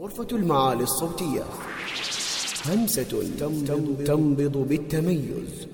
غرفة المعالي الصوتية. همسة تنبض, بالتميز.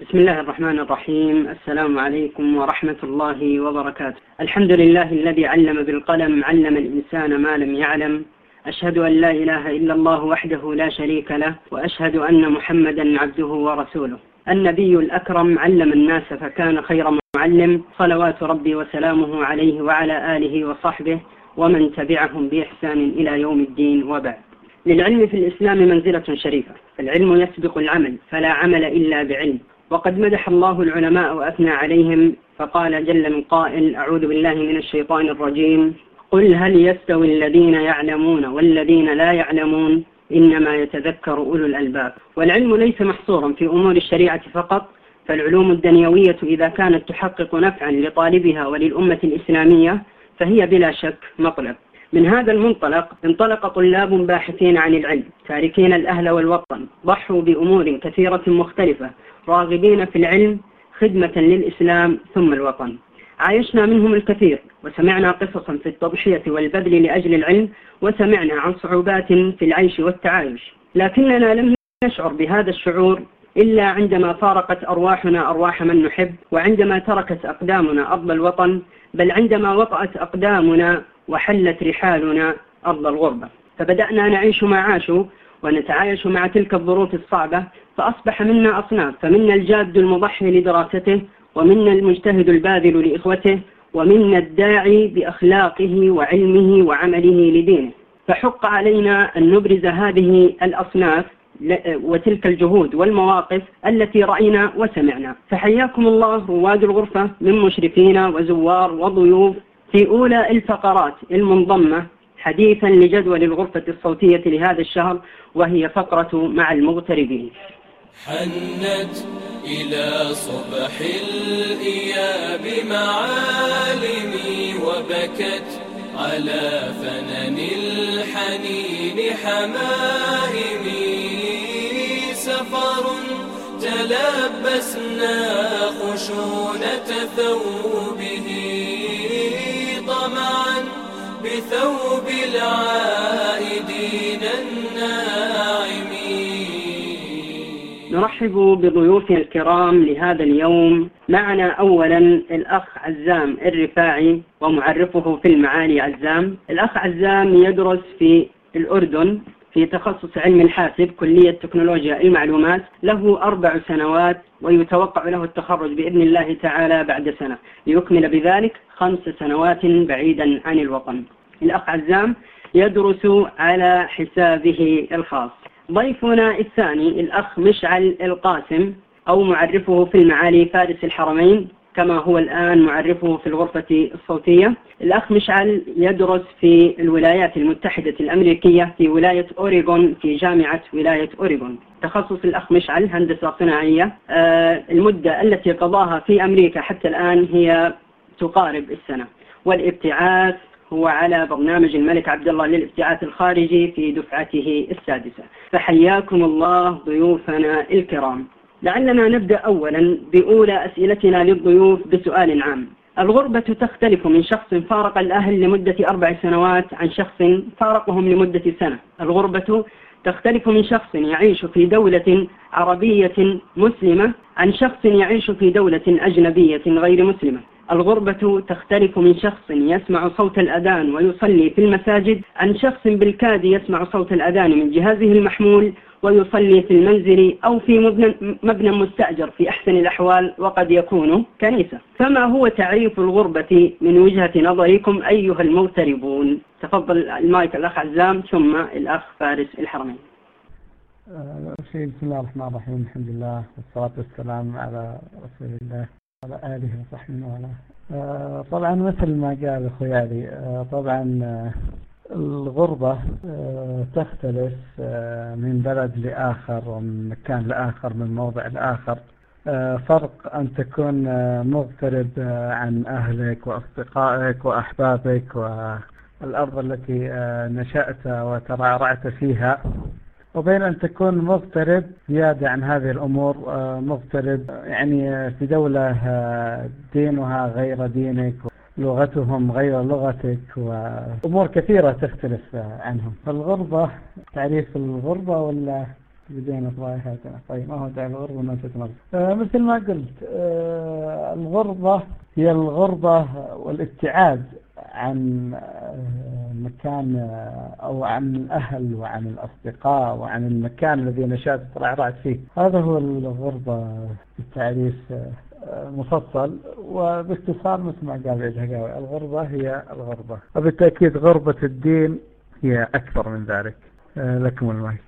بسم الله الرحمن الرحيم. السلام عليكم ورحمة الله وبركاته. الحمد لله الذي علم بالقلم علم الإنسان ما لم يعلم. أشهد أن لا إله إلا الله وحده لا شريك له وأشهد أن محمدا عبده ورسوله. النبي الأكرم علم الناس فكان خير معلم صلوات ربي وسلامه عليه وعلى آله وصحبه ومن تبعهم بإحسان إلى يوم الدين وبعد. للعلم في الإسلام منزلة شريفة فالعلم يسبق العمل فلا عمل إلا بعلم. وقد مدح الله العلماء وأثنى عليهم فقال جل من قائل أعوذ بالله من الشيطان الرجيم. قل هل يستوي الذين يعلمون والذين لا يعلمون؟ إنما يتذكر أولو الألباب. والعلم ليس محصورا في أمور الشريعة فقط فالعلوم الدنيوية إذا كانت تحقق نفعا لطالبها وللأمة الإسلامية فهي بلا شك مطلب. من هذا المنطلق انطلق طلاب باحثين عن العلم تاركين الأهل والوطن ضحوا بأمور كثيرة مختلفة راغبين في العلم خدمة للإسلام ثم الوطن. عايشنا منهم الكثير وسمعنا قصصا في التضحية والبذل لأجل العلم وسمعنا عن صعوبات في العيش والتعايش. لكننا لم نشعر بهذا الشعور إلا عندما فارقت أرواحنا أرواح من نحب وعندما تركت أقدامنا أرض الوطن بل عندما وطأت أقدامنا وحلت رحالنا أرض الغربة. فبدأنا نعيش ما عاشوا ونتعايش مع تلك الظروف الصعبة فأصبح منا أصناف فمنا الجاد المضحي لدراسته ومنا المجتهد الباذل لإخوته ومنا الداعي بأخلاقه وعلمه وعمله لدينه. فحق علينا أن نبرز هذه الأصناف وتلك الجهود والمواقف التي رأينا وسمعنا. فحياكم الله رواد الغرفة من مشرفين وزوار وضيوف في أولى الفقرات المنضمة حديثا لجدول الغرفة الصوتية لهذا الشهر وهي فقرة مع المغتربين. حنت إلى صبح الإياب معالمي وبكت على فنن الحنين حمائمي. تلبسنا خشونة ثوبه طمعا بثوب العائدين الناعمين. نرحب بضيوفنا الكرام لهذا اليوم. معنا أولا الأخ عزام الرفاعي ومعرفه في المعالي عزام. الأخ عزام يدرس في الأردن. في تخصص علم الحاسب كلية تكنولوجيا المعلومات له أربع سنوات ويتوقع له التخرج بإذن الله تعالى بعد سنة. ليكمل بذلك خمس سنوات بعيدا عن الوطن. الأخ عزام يدرس على حسابه الخاص. ضيفنا الثاني الأخ مشعل القاسم أو معرفه في المعالي فارس الحرمين. كما هو الآن معرفه في الغرفة الصوتية. الأخ مشعل يدرس في الولايات المتحدة الأمريكية في ولاية أوريغون في جامعة ولاية أوريغون. تخصص الأخ مشعل هندسة صناعية. آه المدة التي قضاها في أمريكا حتى الآن هي تقارب السنة. والابتعاث هو على برنامج الملك عبد الله للابتعاث الخارجي في دفعته السادسة. فحياكم الله ضيوفنا الكرام. لعلنا نبدأ أولا بأولى أسئلتنا للضيوف بسؤال عام. الغربة تختلف من شخص فارق الأهل لمدة أربع سنوات عن شخص فارقهم لمدة سنة. الغربة تختلف من شخص يعيش في دولة عربية مسلمة عن شخص يعيش في دولة أجنبية غير مسلمة. الغربة تختلف من شخص يسمع صوت الأذان ويصلي في المساجد عن شخص بالكاد يسمع صوت الأذان من جهازه المحمول ويصلي في المنزل أو في مبنى مستأجر في أحسن الأحوال وقد يكون كنيسة. فما هو تعريف الغربة من وجهة نظركم أيها المغتربون؟ تفضل المايك الأخ عزام ثم الأخ فارس الحرمين. بسم الله الرحمن الرحيم. الحمد لله والصلاة والسلام على رسول الله. وعلى آله وصحبه وعلى طبعا مثل ما قال أخوي علي طبعا الغربة تختلف من بلد لآخر ومن مكان لآخر من موضع لآخر. فرق أن تكون مغترب عن أهلك وأصدقائك وأحبابك والأرض التي نشأت وترعرعت فيها. وبين أن تكون مغترب زيادة عن هذه الأمور مغترب يعني في دولة دينها غير دينك لغتهم غير لغتك وأمور كثيرة تختلف عنهم. فالغربة تعريف الغربة ولا بدينا رائحتنا طيب ما هو تعريف الغربة ما تتمر آه مثل ما قلت آه الغربة هي الغربة والابتعاد عن مكان أو عن الأهل وعن الأصدقاء وعن المكان الذي نشأت ترعرعت فيه. هذا هو الغربة بالتعريف مفصل. وباختصار مثل ما قال عيد هقاوي الغربة هي الغربة. وبالتأكيد غربة الدين هي أكثر من ذلك. لكم المايك.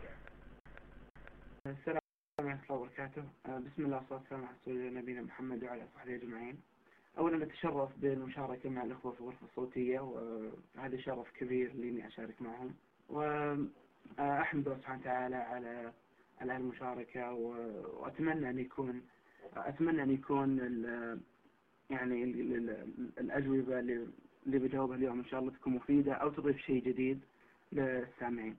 السلام عليكم ورحمة الله وبركاته. بسم الله والصلاة والسلام على نبينا محمد وعلى صحبه أجمعين. أولا نتشرف بالمشاركة مع الأخوة في الغرفة الصوتية وهذا شرف كبير لي إني أشارك معهم وأحمد الله سبحانه وتعالى على على المشاركة وأتمنى أن يكون أتمنى أن يكون ال يعني ال الأجوبة اللي بجاوبها اليوم إن شاء الله تكون مفيدة أو تضيف شيء جديد للسامعين.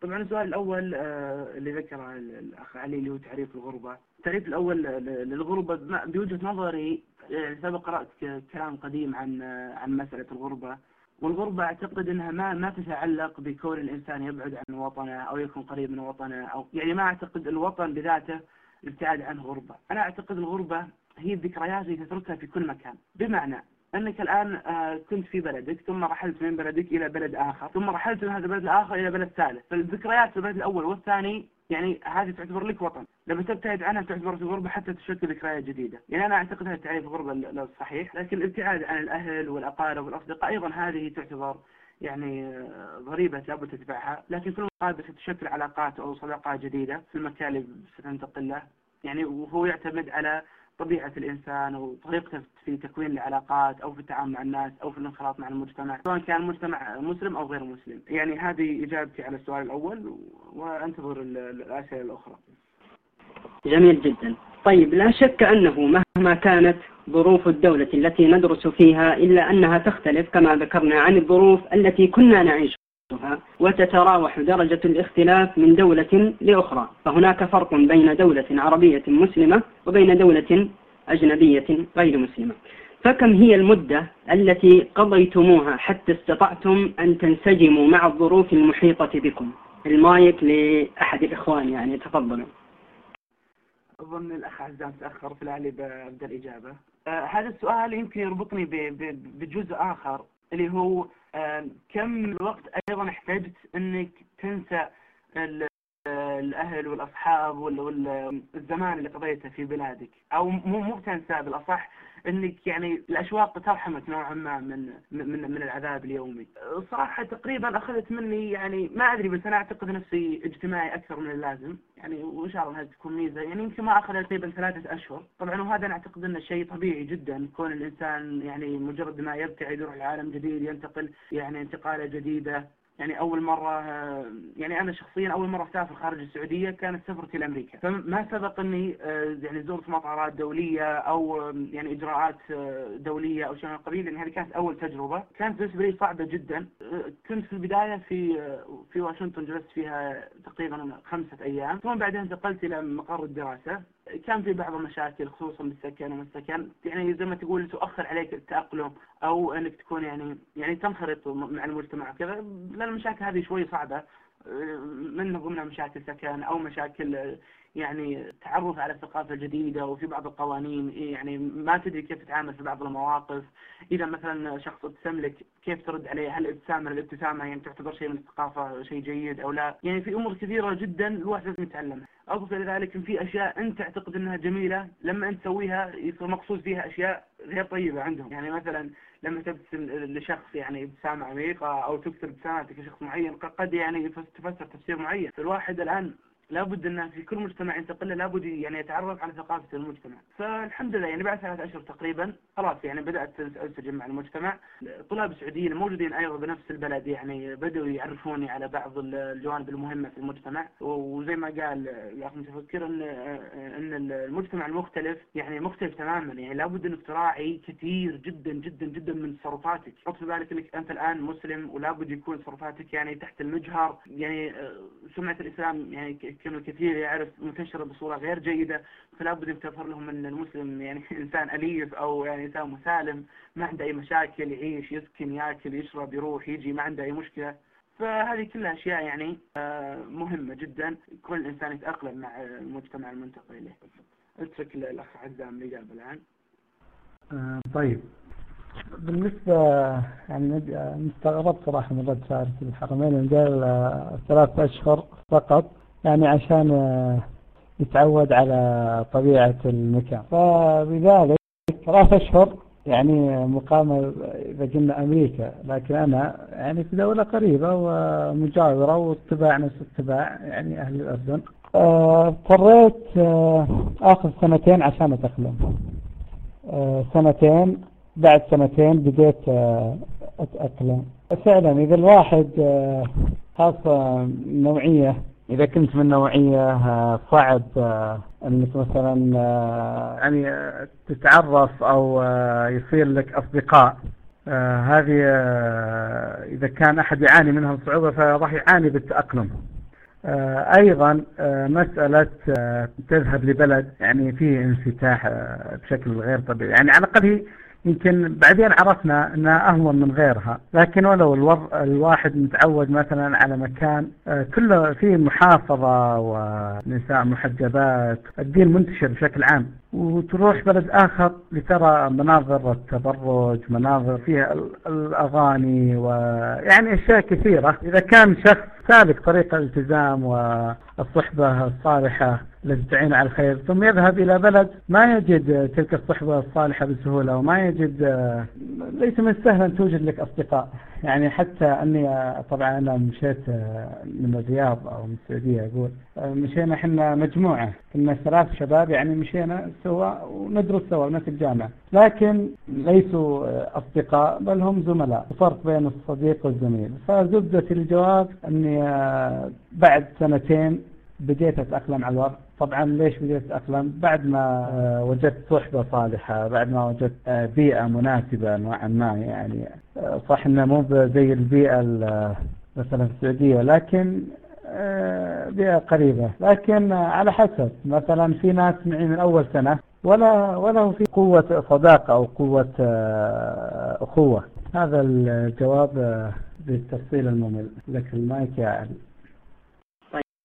طبعا السؤال الأول آه، اللي ذكره الأخ علي اللي هو تعريف الغربة التعريف الأول للغربة بوجهة نظري يعني سبق قرأت كلام قديم عن عن مسألة الغربة. والغربة أعتقد أنها ما ما تتعلق بكون الإنسان يبعد عن وطنه أو يكون قريب من وطنه أو يعني ما أعتقد الوطن بذاته الابتعاد عنه غربة. أنا أعتقد الغربة هي الذكريات اللي تتركها في كل مكان. بمعنى أنك الآن آه، كنت في بلدك ثم رحلت من بلدك إلى بلد آخر ثم رحلت من هذا البلد الآخر إلى بلد ثالث. فالذكريات في البلد الأول والثاني يعني هذه تعتبر لك وطن. لما تبتعد عنها تعتبر في غربة حتى تشكل ذكريات جديدة. يعني أنا أعتقد هذا تعريف الغربة الصحيح لكن الابتعاد عن الأهل والأقارب والأصدقاء أيضا هذه تعتبر يعني آه، ضريبة لابد تتبعها. لكن في المقابل ستشكل علاقات أو صداقات جديدة في المكان اللي ستنتقل له. يعني وهو يعتمد على طبيعة الإنسان وطريقته في تكوين العلاقات أو في التعامل مع الناس أو في الانخراط مع المجتمع سواء كان المجتمع مسلم أو غير مسلم. يعني هذه إجابتي على السؤال الأول وأنتظر الأسئلة الأخرى. جميل جدا. طيب لا شك أنه مهما كانت ظروف الدولة التي ندرس فيها إلا أنها تختلف كما ذكرنا عن الظروف التي كنا نعيشها. وتتراوح درجة الاختلاف من دولة لأخرى. فهناك فرق بين دولة عربية مسلمة وبين دولة أجنبية غير مسلمة. فكم هي المدة التي قضيتموها حتى استطعتم أن تنسجموا مع الظروف المحيطة بكم؟ المايك لأحد الإخوان يعني تفضلوا. أظن الأخ عزام تأخر في العالي بأبدأ الإجابة. آه هذا السؤال يمكن يربطني بجزء آخر اللي هو كم الوقت أيضا احتجت أنك تنسى الأهل والأصحاب والزمان اللي قضيته في بلادك؟ أو مو مو تنسى بالأصح إنك يعني الأشواق ترحمك نوعا ما من من من العذاب اليومي. صراحة تقريبا أخذت مني يعني ما أدري بس أنا أعتقد نفسي اجتماعي أكثر من اللازم، يعني وإن شاء الله هذه تكون ميزة، يعني يمكن ما اخذت تقريبا ثلاثة أشهر، طبعا وهذا أنا أعتقد إنه شيء طبيعي جدا كون الإنسان يعني مجرد ما يبتعد يروح لعالم جديد ينتقل يعني انتقالة جديدة. يعني أول مرة يعني أنا شخصيا أول مرة أسافر خارج السعودية كانت سفرتي لأمريكا. فما سبق أني آه، يعني زرت مطارات دولية أو يعني إجراءات آه، دولية أو شيء من القبيل. لأن هذه كانت أول تجربة. كانت بالنسبة لي صعبة جدا. آه، كنت في البداية في في واشنطن جلست فيها تقريبا خمسة أيام. ثم بعدين انتقلت إلى مقر الدراسة. كان في بعض المشاكل خصوصا بالسكن وما السكن يعني زي ما تقول تؤخر عليك التأقلم أو أنك تكون يعني يعني تنخرط مع المجتمع وكذا. لأن المشاكل هذه شوي صعبة. من ضمنها مشاكل سكن أو مشاكل يعني تعرف على الثقافة الجديدة وفي بعض القوانين يعني ما تدري كيف تتعامل في بعض المواقف. إذا مثلا شخص ابتسم لك كيف ترد عليه؟ هل ابتسامة الابتسامة يعني تعتبر شيء من الثقافة شيء جيد أو لا؟ يعني في أمور كثيرة جدا الواحد لازم يتعلمها. أضف إلى ذلك إن في أشياء أنت تعتقد أنها جميلة لما أنت تسويها يصير مقصود فيها أشياء غير طيبة عندهم. يعني مثلا لما تبتسم لشخص يعني ابتسامة عميقة أو تكتب ابتسامتك لشخص معين قد يعني تفسر تفسير معين. فالواحد الآن لابد أنه في كل مجتمع ينتقل له لابد يعني يتعرف على ثقافة المجتمع. فالحمد لله يعني بعد ثلاثة أشهر تقريبا خلاص يعني بدأت أنسجم مع المجتمع. طلاب سعوديين موجودين أيضا بنفس البلد يعني بدأوا يعرفوني على بعض الجوانب المهمة في المجتمع. وزي ما قال الأخ متفكر أن أن المجتمع المختلف يعني مختلف تماما. يعني لابد أنك تراعي كثير جدا جدا جدا من تصرفاتك حط في بالك أنك أنت الآن مسلم ولابد يكون تصرفاتك يعني تحت المجهر. يعني سمعة الإسلام يعني يمكن الكثير يعرف منتشرة بصورة غير جيدة فلا بد أن تظهر لهم أن المسلم يعني إنسان أليف أو يعني إنسان مسالم ما عنده أي مشاكل يعيش يسكن يأكل يشرب يروح يجي ما عنده أي مشكلة. فهذه كلها أشياء يعني آه، مهمة جدا. كل إنسان يتأقلم مع المجتمع المنتقل إليه اترك الأخ عزام الإجابة الآن. آه، طيب. بالنسبة يعني مستغرب صراحة من رد فارس الحرمين قال آه، ثلاث أشهر فقط. يعني عشان آه، يتعود على طبيعة المكان. فبذلك ثلاث أشهر يعني مقامة إذا قلنا أمريكا. لكن أنا يعني في دولة قريبة ومجاورة والطباع نفس الطباع يعني أهل الأردن. اضطريت آخذ سنتين عشان أتأقلم. سنتين بعد سنتين بديت آه، أتأقلم. فعلا إذا الواحد آه، خاصة نوعية إذا كنت من نوعية آه، صعب أنك مثلا يعني تتعرف أو يصير لك أصدقاء. هذه إذا كان أحد يعاني منها الصعوبة فراح يعاني بالتأقلم. أيضا مسألة تذهب لبلد يعني فيه انفتاح بشكل غير طبيعي. يعني على الأقل هي يمكن بعدين عرفنا إنها أهون من غيرها. لكن ولو الوضع الواحد متعود مثلا على مكان آه، كله فيه محافظة ونساء محجبات الدين منتشر بشكل عام. وتروح بلد آخر لترى مناظر التبرج مناظر فيها الأغاني ويعني أشياء كثيرة. إذا كان شخص سالك طريق الالتزام والصحبة الصالحة التي تعين على الخير ثم يذهب إلى بلد ما يجد تلك الصحبة الصالحة بسهولة وما يجد ليس من السهل أن توجد لك أصدقاء. يعني حتى أني طبعا أنا مشيت من الرياض أو من السعودية أقول مشينا إحنا مجموعة كنا ثلاث شباب يعني مشينا سوا وندرس سوا نفس الجامعة. لكن ليسوا أصدقاء بل هم زملاء. فرق بين الصديق والزميل. فزبدة الجواب أني بعد سنتين بديت أتأقلم على الوضع. طبعا ليش بديت أتأقلم بعد ما آه، وجدت صحبة صالحة بعد ما وجدت آه، بيئة مناسبة نوعا ما يعني آه، صح إنه مو زي البيئة مثلا السعودية لكن بيئة قريبة. لكن على حسب. مثلا في ناس معي من أول سنة ولا ولا في قوة صداقة أو قوة أخوة. هذا الجواب بالتفصيل الممل. لك المايك يا علي.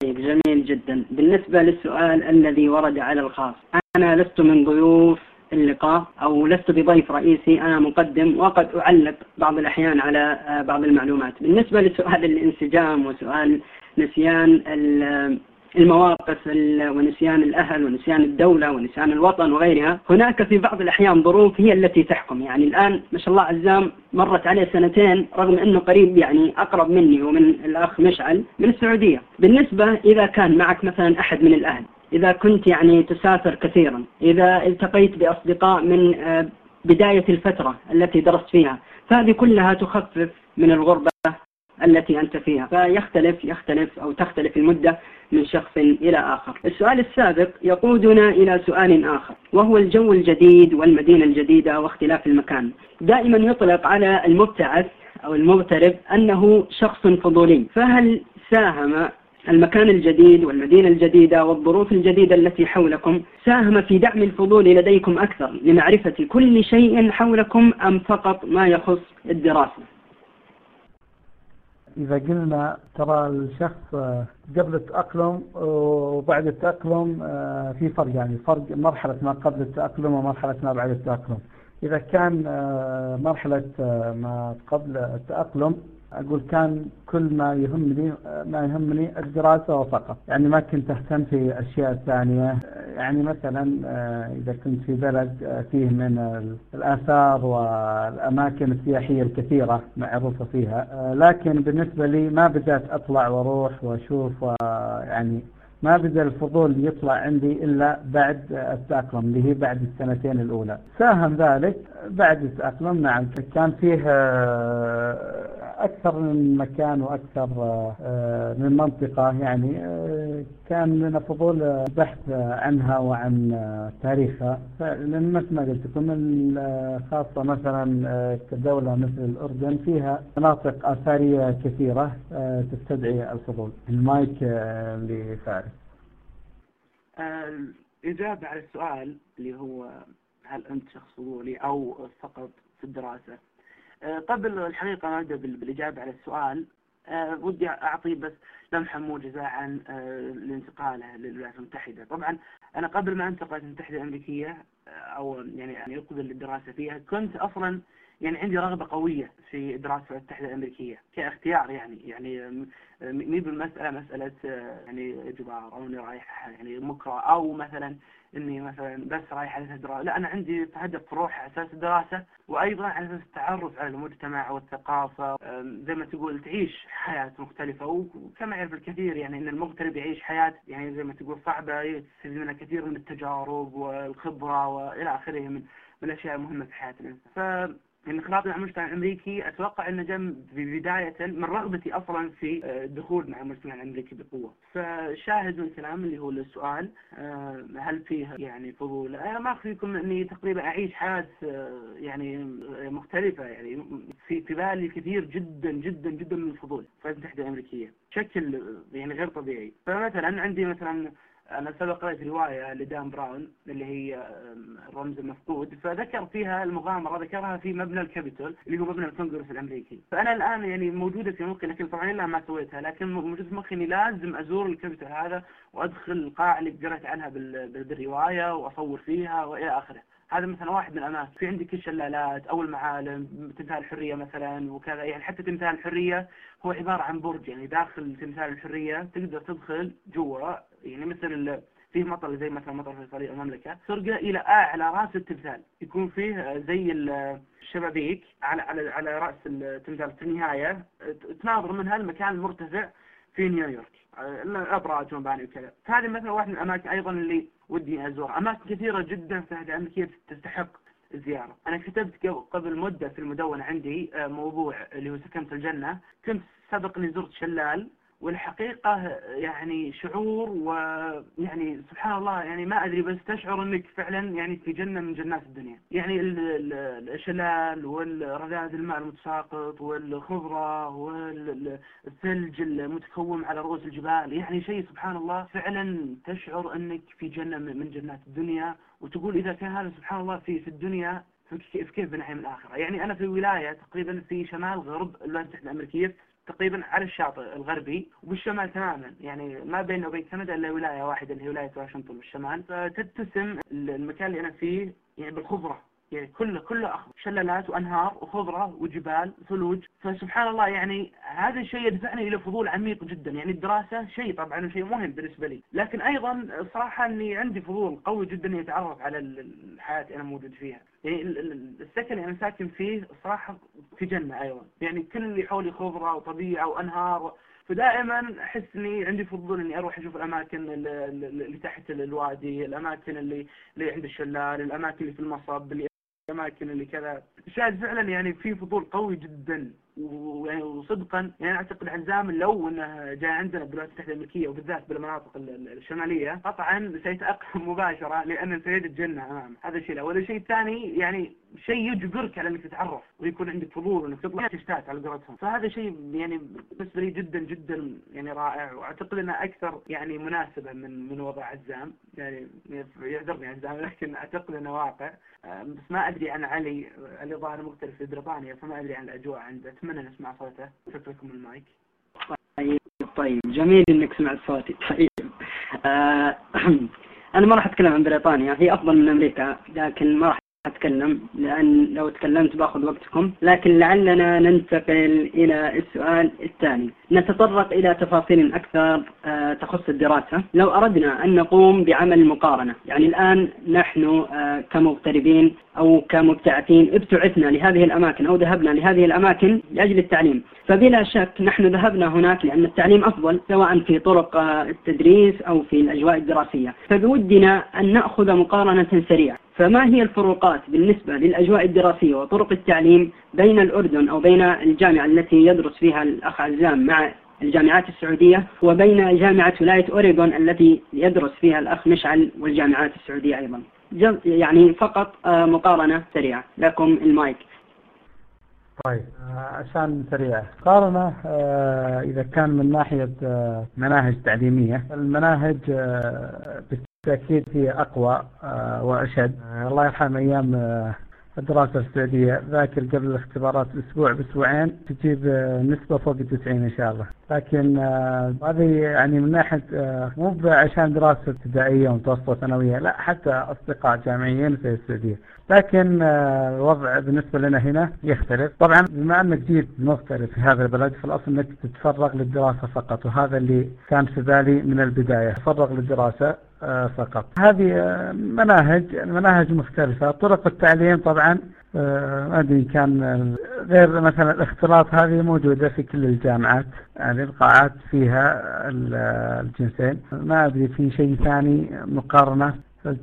طيب جميل جدا. بالنسبة للسؤال الذي ورد على الخاص أنا لست من ضيوف اللقاء أو لست بضيف رئيسي أنا مقدم وقد أعلق بعض الأحيان على آه، بعض المعلومات. بالنسبة لسؤال الانسجام وسؤال نسيان المواقف ونسيان الأهل ونسيان الدولة ونسيان الوطن وغيرها. هناك في بعض الأحيان ظروف هي التي تحكم. يعني الآن ما شاء الله عزام مرت عليه سنتين رغم أنه قريب يعني أقرب مني ومن الأخ مشعل من السعودية. بالنسبة إذا كان معك مثلا أحد من الأهل إذا كنت يعني تسافر كثيرا إذا التقيت بأصدقاء من آه، بداية الفترة التي درست فيها فهذه كلها تخفف من الغربة التي أنت فيها. فيختلف يختلف أو تختلف المدة من شخص إلى آخر. السؤال السابق يقودنا إلى سؤال آخر وهو الجو الجديد والمدينة الجديدة واختلاف المكان. دائما يطلق على المبتعث أو المغترب أنه شخص فضولي. فهل ساهم المكان الجديد والمدينة الجديدة والظروف الجديدة التي حولكم؟ ساهم في دعم الفضول لديكم أكثر لمعرفة كل شيء حولكم أم فقط ما يخص الدراسة؟ إذا قلنا ترى الشخص آه، قبل التأقلم وبعد التأقلم آه، في فرق يعني فرق مرحلة ما قبل التأقلم ومرحلة ما بعد التأقلم. إذا كان آه، مرحلة ما قبل التأقلم أقول كان كل ما يهمني ما يهمني الدراسة فقط. يعني ما كنت أهتم في أشياء ثانية. يعني مثلا آه، إذا كنت في بلد آه، فيه من الآثار والأماكن السياحية الكثيرة معروفة فيها. آه، لكن بالنسبة لي ما بدأت أطلع وأروح وأشوف يعني ما بدأ الفضول يطلع عندي إلا بعد التأقلم اللي هي بعد السنتين الأولى. ساهم ذلك بعد التأقلم. نعم كان فيه أكثر من مكان وأكثر آه، من منطقة يعني آه، كان لنا فضول البحث عنها وعن تاريخها. لأن مثل ما قلت لكم خاصة مثلا آه، كدولة مثل الأردن فيها مناطق آثارية كثيرة تستدعي الفضول. المايك لفارس. آه، الإجابة على السؤال اللي هو هل أنت شخص فضولي أو فقط في الدراسة؟ آه، قبل الحقيقة ما أبدأ بال- بالإجابة على السؤال آه، ودي أعطي بس لمحة موجزة عن آه، الانتقالة للولايات المتحدة. طبعا أنا قبل ما أنتقل الولايات المتحدة الأمريكية آه، أو يعني يعني أقبل للدراسة فيها كنت أصلا يعني عندي رغبة قوية في دراسة الولايات المتحدة الأمريكية كاختيار يعني يعني مي بالمسألة مسألة يعني إجبار أو إني رايح يعني مكره أو مثلا إني مثلا بس رايح على دراسة لا أنا عندي هدف روح على أساس الدراسة وأيضا على أساس التعرف على المجتمع والثقافة زي ما تقول تعيش حياة مختلفة. وكما يعرف الكثير يعني أن المغترب يعيش حياة يعني زي ما تقول صعبة يستفيد منها كثير من التجارب والخبرة وإلى آخره من من الأشياء المهمة في حياة الإنسان مع المجتمع الامريكي أتوقع إنه جاء بدايه من رغبتي أصلا في آه، الدخول مع المجتمع الامريكي بقوة. فشاهد الكلام اللي هو السؤال آه، هل فيه يعني فضول؟ أنا ما اخفيكم إني تقريبا أعيش حياة آه، يعني مختلفة يعني في في بالي كثير جدا جدا جدا من الفضول في المتحده الامريكيه بشكل يعني غير طبيعي. فمثلا عندي مثلا أنا سبق قرأت رواية لدان براون اللي هي الرمز المفقود فذكر فيها المغامرة ذكرها في مبنى الكابيتول اللي هو مبنى الكونغرس الأمريكي. فأنا الآن يعني موجودة في مخي لكن طبعا إلا ما سويتها لكن موجود في مخي إني لازم أزور الكابيتول هذا وأدخل القاعة اللي قرأت عنها بال- بال- بالرواية وأصور فيها وإلى آخره. هذا مثلا واحد من الأماكن. في عندك الشلالات أو المعالم تمثال الحريه مثلا وكذا يعني حتى تمثال الحريه هو عبارة عن برج يعني داخل تمثال الحرية تقدر تدخل جوا يعني مثل فيه مطر زي مثلا مطر في طريق المملكة. ترقى إلى أعلى رأس التمثال. يكون فيه زي ال- الشبابيك على على على رأس التمثال في النهاية. تناظر منها المكان المرتفع في نيويورك. الابراج ومباني وكذا. فهذه مثلا واحد من الأماكن أيضا اللي ودي أزورها. أماكن كثيرة جدا في الامريكيه تستحق الزيارة. أنا كتبت قبل- مدة في المدونة عندي آه، موضوع اللي هو سكنت الجنة. كنت سبق اني زرت شلال. والحقيقة يعني شعور ويعني سبحان الله يعني ما أدري بس تشعر أنك فعلا يعني في جنة من جنات الدنيا. يعني ال- ال- الشلال والرذاذ الماء المتساقط والخضرة والثلج المتكوم على رؤوس الجبال. يعني شيء سبحان الله فعلا تشعر أنك في جنة من جنات الدنيا. وتقول إذا كان هذا سبحان الله في في الدنيا فكيف كيف بنعيم الآخرة؟ يعني أنا في ولاية تقريبا في شمال غرب الولايات المتحدة الأمريكية. تقريبا على الشاطئ الغربي وبالشمال تماما. يعني ما بيننا وبين كندا إلا ولاية واحدة اللي هي ولاية واشنطن بالشمال. فتتسم المكان اللي أنا فيه يعني بالخضرة. يعني كله كله أخضر. شلالات وأنهار وخضرة وجبال ثلوج. فسبحان الله يعني هذا الشيء يدفعني إلى فضول عميق جدا. يعني الدراسة شيء طبعا شيء مهم بالنسبة لي. لكن أيضا صراحة إني عندي فضول قوي جدا إني أتعرف على ال- الحياة اللي أنا موجود فيها. يعني ال- ال- السكن اللي أنا ساكن فيه صراحة في جنة أيضا. يعني كل اللي حولي خضرة وطبيعة وأنهار. فدائما أحس إني عندي فضول إني أروح أشوف الأماكن اللي تحت الوادي الأماكن اللي اللي عند الشلال الأماكن اللي في المصب اللي الاماكن اللي كذا شاهد فعلا يعني في فضول قوي جدا ويعني وصدقا. يعني أعتقد عزام لو أنه جاء عندنا بالولايات المتحده الأمريكية وبالذات بالمناطق ال- ال- الشمالية قطعا سيتأقلم مباشرة لأن سيجد جنه امامه هذا الشيء الأول. الشيء الثاني يعني شيء يجبرك على انك تتعرف ويكون عندك فضول انك تطلع تشتات على قولتهم. فهذا شيء يعني بالنسبة لي جدا جدا يعني رائع وأعتقد إنه أكثر يعني مناسبة من من وضع عزام. يعني يعذرني عزام لكن أعتقد إنه واقع. آه، بس ما أدري عن علي. علي ظاهر مختلف في بريطانيا فما أدري عن الأجواء عنده. أتمنى نسمع صوته. شكركم المايك. طيب طيب. جميل إنك سمعت صوتي. طيب. آه أنا ما راح أتكلم عن بريطانيا. هي أفضل من أمريكا لكن ما راح أتكلم لأن لو تكلمت بأخذ وقتكم. لكن لعلنا ننتقل إلى السؤال الثاني. نتطرق إلى تفاصيل أكثر آه، تخص الدراسة. لو أردنا أن نقوم بعمل مقارنة يعني الآن نحن آه، كمغتربين أو كمبتعثين ابتعثنا لهذه الأماكن أو ذهبنا لهذه الأماكن لأجل التعليم. فبلا شك نحن ذهبنا هناك لأن التعليم أفضل سواء في طرق التدريس أو في الأجواء الدراسية. فبودنا أن نأخذ مقارنة سريعة. فما هي الفروقات بالنسبة للأجواء الدراسية وطرق التعليم بين الأردن أو بين الجامعة التي يدرس فيها الأخ عزام مع الجامعات السعودية وبين جامعة ولاية أوريغون التي يدرس فيها الأخ مشعل والجامعات السعودية أيضا؟ يعني فقط آه، مقارنة سريعة. لكم المايك. طيب آه، عشان سريعة. قارنة آه، إذا كان من ناحية مناهج تعليمية المناهج بالتأكيد هي أقوى وأشد. الله يرحم أيام الدراسة السعودية. ذاكر قبل الاختبارات أسبوع بأسبوعين تجيب آه، نسبة فوق التسعين إن شاء الله. لكن آه، هذه يعني من ناحية آه، مو عشان دراسة ابتدائية ومتوسطة ثانوية لا حتى أصدقاء جامعيين في السعودية. لكن الوضع بالنسبة لنا هنا يختلف. طبعا بما أنك جيت مغترب في هذا البلد فالأصل أنك تتفرغ للدراسة فقط وهذا اللي كان في بالي من البداية. تفرغ للدراسة فقط. هذه آه، مناهج مناهج مختلفة. طرق التعليم طبعا آه، ما أدري كان آه، غير مثلا الاختلاط هذه موجودة في كل الجامعات. يعني القاعات فيها ال- الجنسين. ما أدري في شيء ثاني مقارنة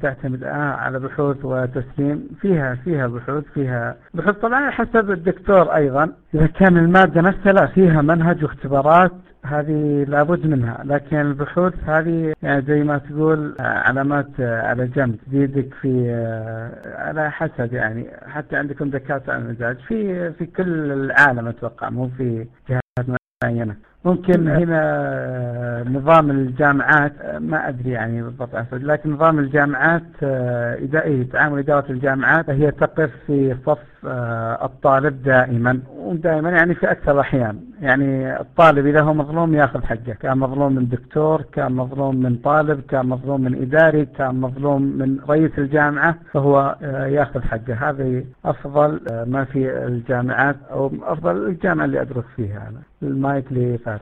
تعتمد آه على بحوث وتسليم؟ فيها فيها بحوث فيها بحوث. طبعا حسب الدكتور أيضا. إذا كان المادة نفسها لا فيها منهج واختبارات هذه لابد منها لكن البحوث هذه يعني زي ما تقول آه، علامات آه، على جنب تزيدك في آه، على حسب يعني. حتى عندكم دكاترة على المزاج في في كل العالم أتوقع مو في جهات معينة. ممكن هنا آه، نظام الجامعات آه، ما أدري يعني بالضبط أسد لكن نظام الجامعات آه، إذا إيه تعامل إدارة الجامعات هي تقف في صف الطالب دائما. ودائما يعني في أكثر الأحيان. يعني الطالب إذا هو مظلوم يأخذ حقه كان مظلوم من دكتور كان مظلوم من طالب كان مظلوم من إداري كان مظلوم من رئيس الجامعة فهو يأخذ حقه هذه أفضل ما في الجامعات أو أفضل الجامعة اللي أدرس فيها أنا. المايك لفارس.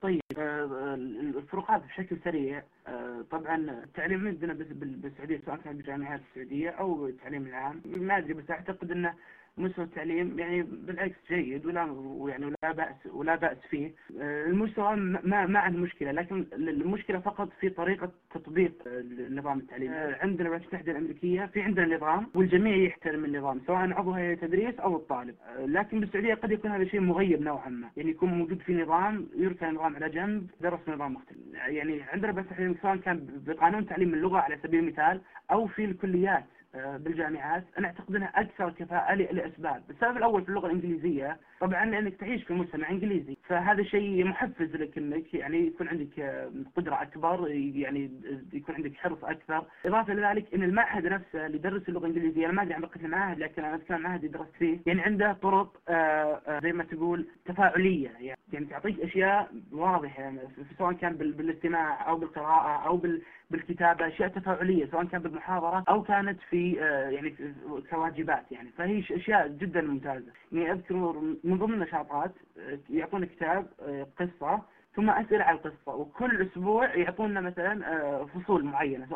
طيب آه، الفروقات بشكل سريع. آه، طبعا التعليم عندنا بالسعودية سواء كان بالجامعات السعودية أو التعليم العام. ما أدري بس أعتقد إنه مستوى التعليم يعني بالعكس جيد ولا ويعني ولا باس ولا بأس فيه. آه، المستوى ما ما عنده مشكلة لكن المشكلة فقط في طريقة تطبيق آه، النظام التعليمي آه، عندنا الولايات المتحده الأمريكية في عندنا نظام والجميع يحترم النظام سواء عضو هيئة تدريس أو الطالب. آه، لكن بالسعودية قد يكون هذا شيء مغيب نوعا ما. يعني يكون موجود في نظام يركن نظام على جنب درس نظام مختلف. يعني عندنا بس سواء كان بقانون تعليم اللغة على سبيل المثال أو في الكليات. آه، بالجامعات أنا أعتقد إنها أكثر كفاءة لأسباب، السبب الأول في اللغة الإنجليزية طبعا انك تعيش في مجتمع إنجليزي، فهذا شيء محفز لك إنك يعني يكون عندك آه، قدرة أكبر يعني يكون عندك حرص أكثر، إضافة لذلك إن المعهد نفسه اللي يدرس اللغة الإنجليزية أنا ما أدري عن بقية المعاهد لكن أنا أذكر المعهد اللي درست فيه يعني عنده طرق آه، آه، زي ما تقول تفاعلية. يعني, يعني تعطيك أشياء واضحة يعني سواء كان بال- بالاستماع أو بالقراءة أو بال بالكتابة أشياء تفاعلية سواء كان بالمحاضرة أو كانت في آه، يعني في- كواجبات يعني. فهي أشياء جدا ممتازة. يعني أذكر من ضمن النشاطات آه، يعطونا كتاب آه، قصة ثم أسئلة على القصة. وكل أسبوع يعطونا مثلا فصول معينة.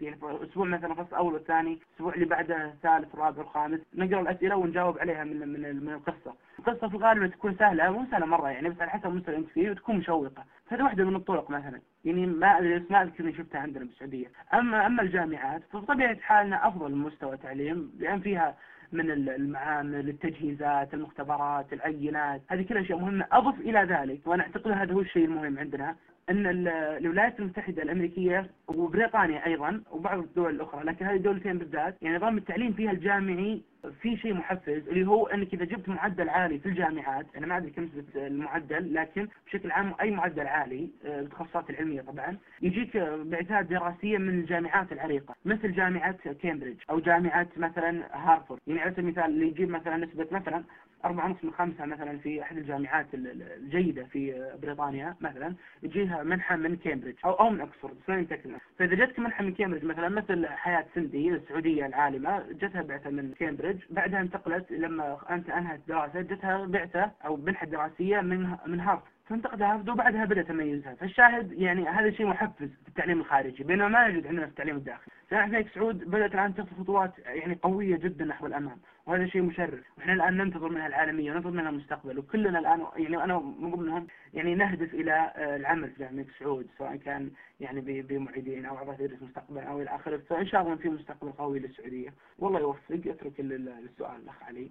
يعني أسبوع مثلا الفصل الأول والثاني الأسبوع اللي بعده الثالث الرابع الخامس. نقرأ الأسئلة ونجاوب عليها من من القصة. القصة في الغالب تكون سهلة مو سهلة مرة يعني بس على حسب المستوى اللي أنت فيه وتكون مشوقة. هذه واحدة من الطرق مثلا. يعني ما أذكر إني شفتها عندنا بالسعودية. اما أما الجامعات فبطبيعه حالنا أفضل مستوى تعليم لأن فيها من ال- المعامل التجهيزات المختبرات العينات هذه كلها أشياء مهمة. أضف إلى ذلك وأنا أعتقد هذا هو الشيء المهم عندنا إن ال- الولايات المتحدة الأمريكية وبريطانيا أيضا وبعض الدول الأخرى لكن هذه الدولتين بالذات؟ يعني نظام التعليم فيها الجامعي في شيء محفز اللي هو إنك إذا جبت معدل عالي في الجامعات أنا ما أدري كم المعدل لكن بشكل عام أي معدل عالي آه، بالتخصصات العلمية طبعا يجيك آه، بعثات دراسية من الجامعات العريقة مثل جامعة كامبريدج أو جامعة مثلا هارفرد. يعني على سبيل المثال اللي يجيب مثلا نسبة مثلا أربعة ونص من خمسة مثلا في أحد الجامعات ال- ال- الجيدة في آه، بريطانيا مثلا يجيها منحة من كامبريدج أو أو من أكسفورد بس متأكد منها. فإذا جتك منحة من كامبريدج مثلا مثل حياة سندي السعودية العالمة جتها بعثة من كامبريدج بعدها انتقلت لما أنت أنهت دراسة جتها بعثة أو منحة دراسية من من هارفرد. فانتقلت هارفرد وبعدها بدأ تميزها. فالشاهد يعني هذا شيء محفز في التعليم الخارجي بينما ما يوجد عندنا في التعليم الداخلي. في سعود بدأت الآن تخطو خطوات يعني قوية جدا نحو الأمام وهذا شيء مشرف. وإحنا الآن ننتظر منها العالمية وننتظر منها المستقبل وكلنا الآن يعني أنا من ضمنهم يعني نهدف إلى آه، العمل في جامعة سعود سواء كان يعني بمعيدين أو أعضاء تدريس مستقبلا أو إلى آخره. فإن شاء الله في مستقبل قوي للسعودية. والله يوفق أترك ال- ال- السؤال الأخ علي.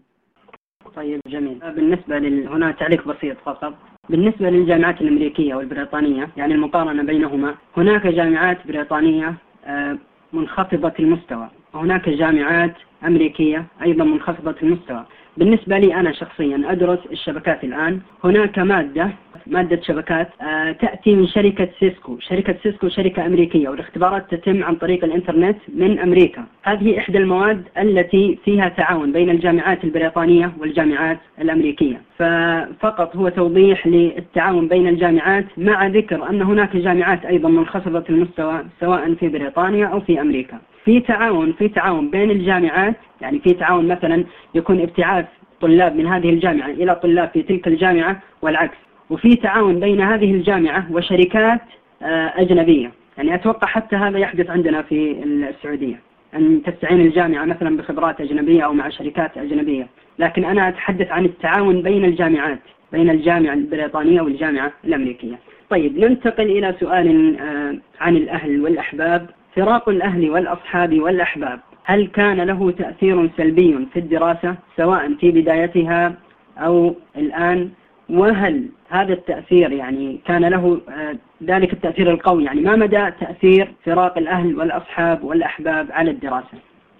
طيب جميل. بالنسبة لل... هنا تعليق بسيط فقط. بالنسبة للجامعات الأمريكية والبريطانية يعني المقارنة بينهما هناك جامعات بريطانية آه، منخفضة المستوى. وهناك جامعات أمريكية أيضا منخفضة المستوى. بالنسبة لي أنا شخصيا أدرس الشبكات الآن. هناك مادة مادة شبكات آه، تأتي من شركة Cisco. شركة Cisco شركة أمريكية والاختبارات تتم عن طريق الإنترنت من أمريكا. هذه إحدى المواد التي فيها تعاون بين الجامعات البريطانية والجامعات الأمريكية. ففقط هو توضيح للتعاون بين الجامعات مع ذكر أن هناك جامعات أيضا منخفضة المستوى سواء في بريطانيا أو في أمريكا. في تعاون في تعاون بين الجامعات يعني في تعاون مثلا يكون ابتعاث طلاب من هذه الجامعة إلى طلاب في تلك الجامعة والعكس. وفي تعاون بين هذه الجامعة وشركات آه، أجنبية. يعني أتوقع حتى هذا يحدث عندنا في السعودية. أن تستعين الجامعة مثلا بخبرات أجنبية أو مع شركات أجنبية. لكن أنا أتحدث عن التعاون بين الجامعات بين الجامعة البريطانية والجامعة الأمريكية. طيب ننتقل إلى سؤال آه، عن الأهل والأحباب. فراق الأهل والأصحاب والأحباب. هل كان له تأثير سلبي في الدراسة سواء في بدايتها أو الآن؟ وهل هذا التأثير يعني كان له آه، ذلك التأثير القوي؟ يعني ما مدى تأثير فراق الأهل والأصحاب والأحباب على الدراسة؟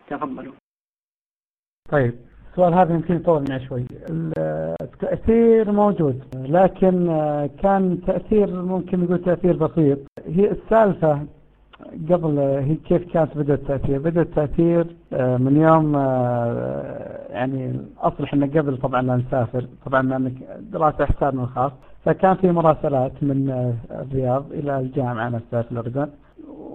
تفضلوا. طيب السؤال هذا يمكن يطول معي شوي. التأثير موجود لكن آه، كان تأثير ممكن نقول تأثير بسيط. هي السالفة قبل هي كيف كانت بدأ التأثير بدأ التأثير آه، من يوم آه، يعني أصل إحنا قبل طبعا لا نسافر طبعا دراسة حسابنا الخاص فكان في مراسلات من آه، الرياض إلى الجامعة نفسها في الأردن.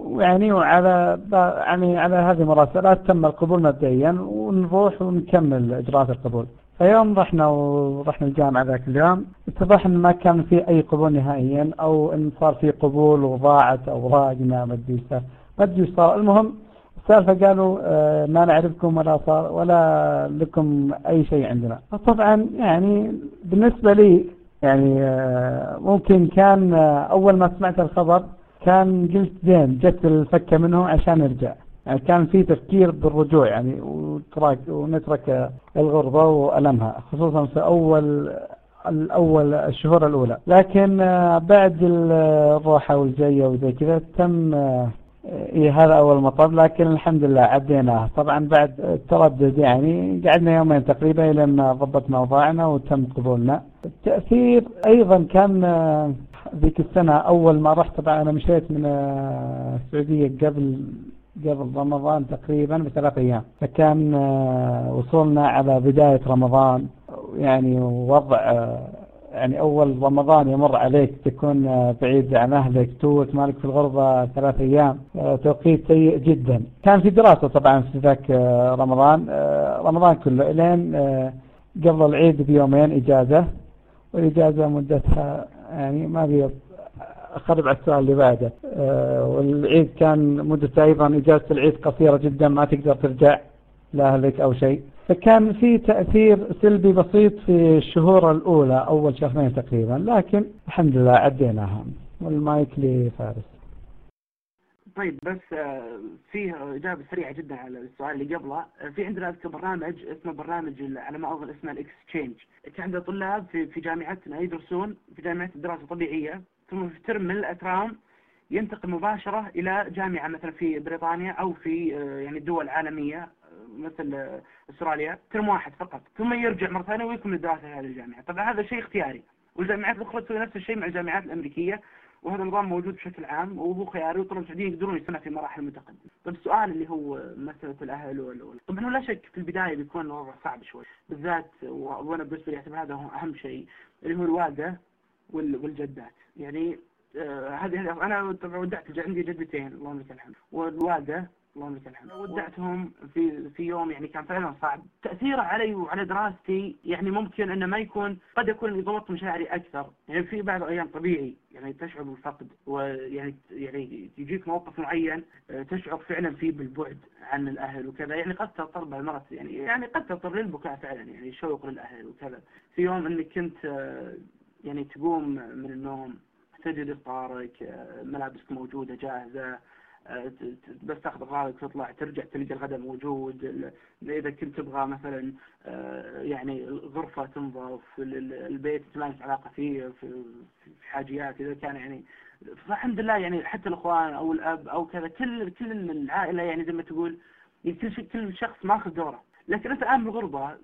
ويعني وعلى يعني على هذه المراسلات تم القبول مبدئيا ونروح ونكمل إجراءات القبول. فيوم رحنا ورحنا الجامعة ذاك اليوم اتضح إن ما كان في أي قبول نهائيا أو إن صار في قبول وضاعت اوراقنا ما ادري ما ادري صار المهم السالفة قالوا آه، ما نعرفكم ولا صار ولا لكم أي شيء عندنا. فطبعا يعني بالنسبة لي يعني آه، ممكن كان آه، أول ما سمعت الخبر كان قلت زين جت الفكة منه عشان يعني كان في تفكير بالرجوع يعني وترك ونترك الغربة وألمها خصوصا في أول الأول الشهور الأولى. لكن بعد الروحة والجاية وزي كذا تم إيه هذا أول مطب لكن الحمد لله عديناه طبعا بعد التردد يعني قعدنا يومين تقريبا إلى ما ضبطنا أوضاعنا وتم قبولنا. التأثير أيضا كان ذيك السنة أول ما رحت. طبعا أنا مشيت من السعودية قبل قبل رمضان تقريبا بثلاث أيام. فكان آه، وصولنا على بداية رمضان. يعني وضع آه، يعني أول رمضان يمر عليك تكون آه، بعيد عن أهلك توت مالك في الغربة ثلاث أيام. توقيت سيء جدا. كان في دراسة طبعا في ذاك رمضان. رمضان كله إلين قبل العيد بيومين إجازة. والإجازة مدتها يعني ما بي أخرب على السؤال اللي بعده أه والعيد كان مدته أيضا إجازة العيد قصيرة جدا ما تقدر ترجع لأهلك أو شيء. فكان في تأثير سلبي بسيط في الشهور الأولى أول شهرين تقريبا لكن الحمد لله عديناها. والمايك لفارس. طيب بس آه، فيه إجابة سريعة جدا على السؤال اللي قبله. آه، في عندنا برنامج اسمه برنامج على ما أظن اسمه الإكستشينج كان عندنا طلاب في في جامعتنا يدرسون في جامعة الدراسة الطبيعية. ثم في ترم من الأترام ينتقل مباشرة إلى جامعة مثلا في بريطانيا أو في آه، يعني دول عالمية مثل أستراليا ترم واحد فقط. ثم يرجع مرة ثانية ويكمل الدراسة في هذه الجامعة. طبعا هذا شيء اختياري. والجامعات الأخرى تسوي نفس الشيء مع الجامعات الأمريكية وهذا النظام موجود بشكل عام وهو خياري وطلاب السعوديين يقدرون يسمع في مراحل متقدمة. طيب السؤال اللي هو مسألة الأهل وال طبعا لا شك في البداية بيكون الوضع صعب شوي. بالذات وأنا بالنسبة لي أعتبر هذا هو أهم شيء اللي هو الوالدة والجدات. يعني آه هذه أنا طبعا ودعت عندي جدتين اللهم لك الحمد. والوالدة اللهم لك الحمد. ودعتهم في في يوم يعني كان فعلا صعب. تأثيره علي وعلى دراستي يعني ممكن أنه ما يكون قد يكون ضغط مشاعري أكثر. يعني في بعض الأيام طبيعي يعني تشعر بالفقد ويعني يعني يجيك موقف معين آه، تشعر فعلا فيه بالبعد عن الأهل وكذا. يعني قد تضطر بعض المرات يعني يعني قد تضطر للبكاء فعلا يعني شوق للأهل وكذا. في يوم انك كنت آه، يعني تقوم من النوم تجد إفطارك ملابسك موجودة جاهزة بس تاخذ اغراضك وتطلع ترجع تلقى الغداء موجود إذا كنت تبغى مثلا آه، يعني غرفة تنظف البيت تمارس علاقة فيه في حاجيات إذا كان يعني فالحمد لله يعني حتى الإخوان أو الأب أو كذا كل كل العائلة يعني زي ما تقول يعني كل كل شخص ماخذ دوره. لكن أنت الآن بالغربة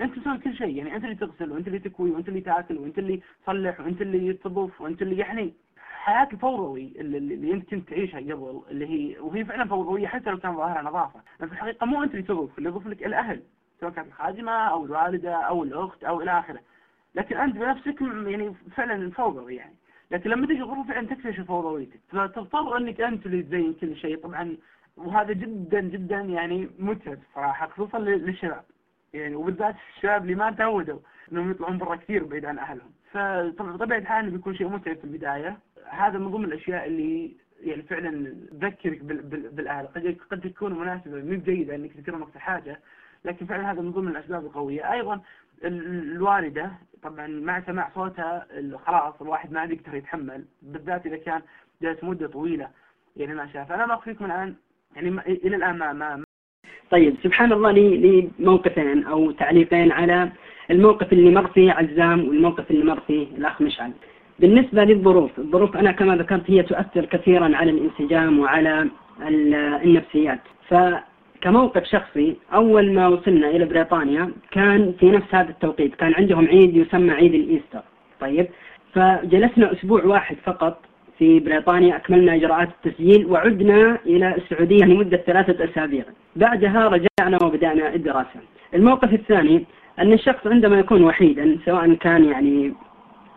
أنت تسوي كل شيء يعني أنت اللي تغسل وأنت اللي تكوي وأنت اللي تأكل وأنت اللي تصلح وأنت اللي تطبخ وأنت اللي يعني حياة الفوضوي اللي, اللي أنت كنت تعيشها قبل اللي هي وهي فعلا فوضويه حتى لو كان ظاهرها نظافة، لكن في الحقيقة مو أنت اللي تطبخ اللي يطبخ لك الأهل سواء كانت الخادمة أو الوالدة أو الأخت أو إلى آخره. لكن أنت بنفسك يعني فعلا فوضوي يعني. لكن لما تجي الغرفه فعلا تكتشف فوضويتك، فتضطر أنك أنت اللي تزين كل شيء طبعا وهذا جدا جدا يعني متعب صراحة خصوصا للشباب. يعني وبالذات الشباب اللي ما تعودوا إنهم يطلعون برا كثير بعيد عن أهلهم. فطبعا الحال بيكون شيء متعب في البداية، هذا من ضمن الأشياء اللي يعني فعلا تذكرك بالاهل قد قد تكون مناسبة مو جيدة إنك تكرم وقت حاجة لكن فعلا هذا من ضمن الأسباب القوية. أيضا الوالدة طبعا مع سماع صوتها خلاص الواحد ما عاد يقدر يتحمل بالذات إذا كان جالس مدة طويلة. يعني ما شاف أنا ما أخفيكم الآن يعني إلى الآن ما ما طيب سبحان الله لي لي موقفين أو تعليقين على الموقف اللي مر فيه عزام والموقف اللي مر فيه الأخ مشعل. بالنسبة للظروف الظروف أنا كما ذكرت هي تؤثر كثيرا على الانسجام وعلى النفسيات فكموقف شخصي أول ما وصلنا إلى بريطانيا كان في نفس هذا التوقيت كان عندهم عيد يسمى عيد الإيستر طيب فجلسنا أسبوع واحد فقط في بريطانيا أكملنا إجراءات التسجيل وعدنا إلى السعودية لمدة ثلاثة أسابيع. بعدها رجعنا وبدأنا الدراسة. الموقف الثاني أن الشخص عندما يكون وحيدا سواء كان يعني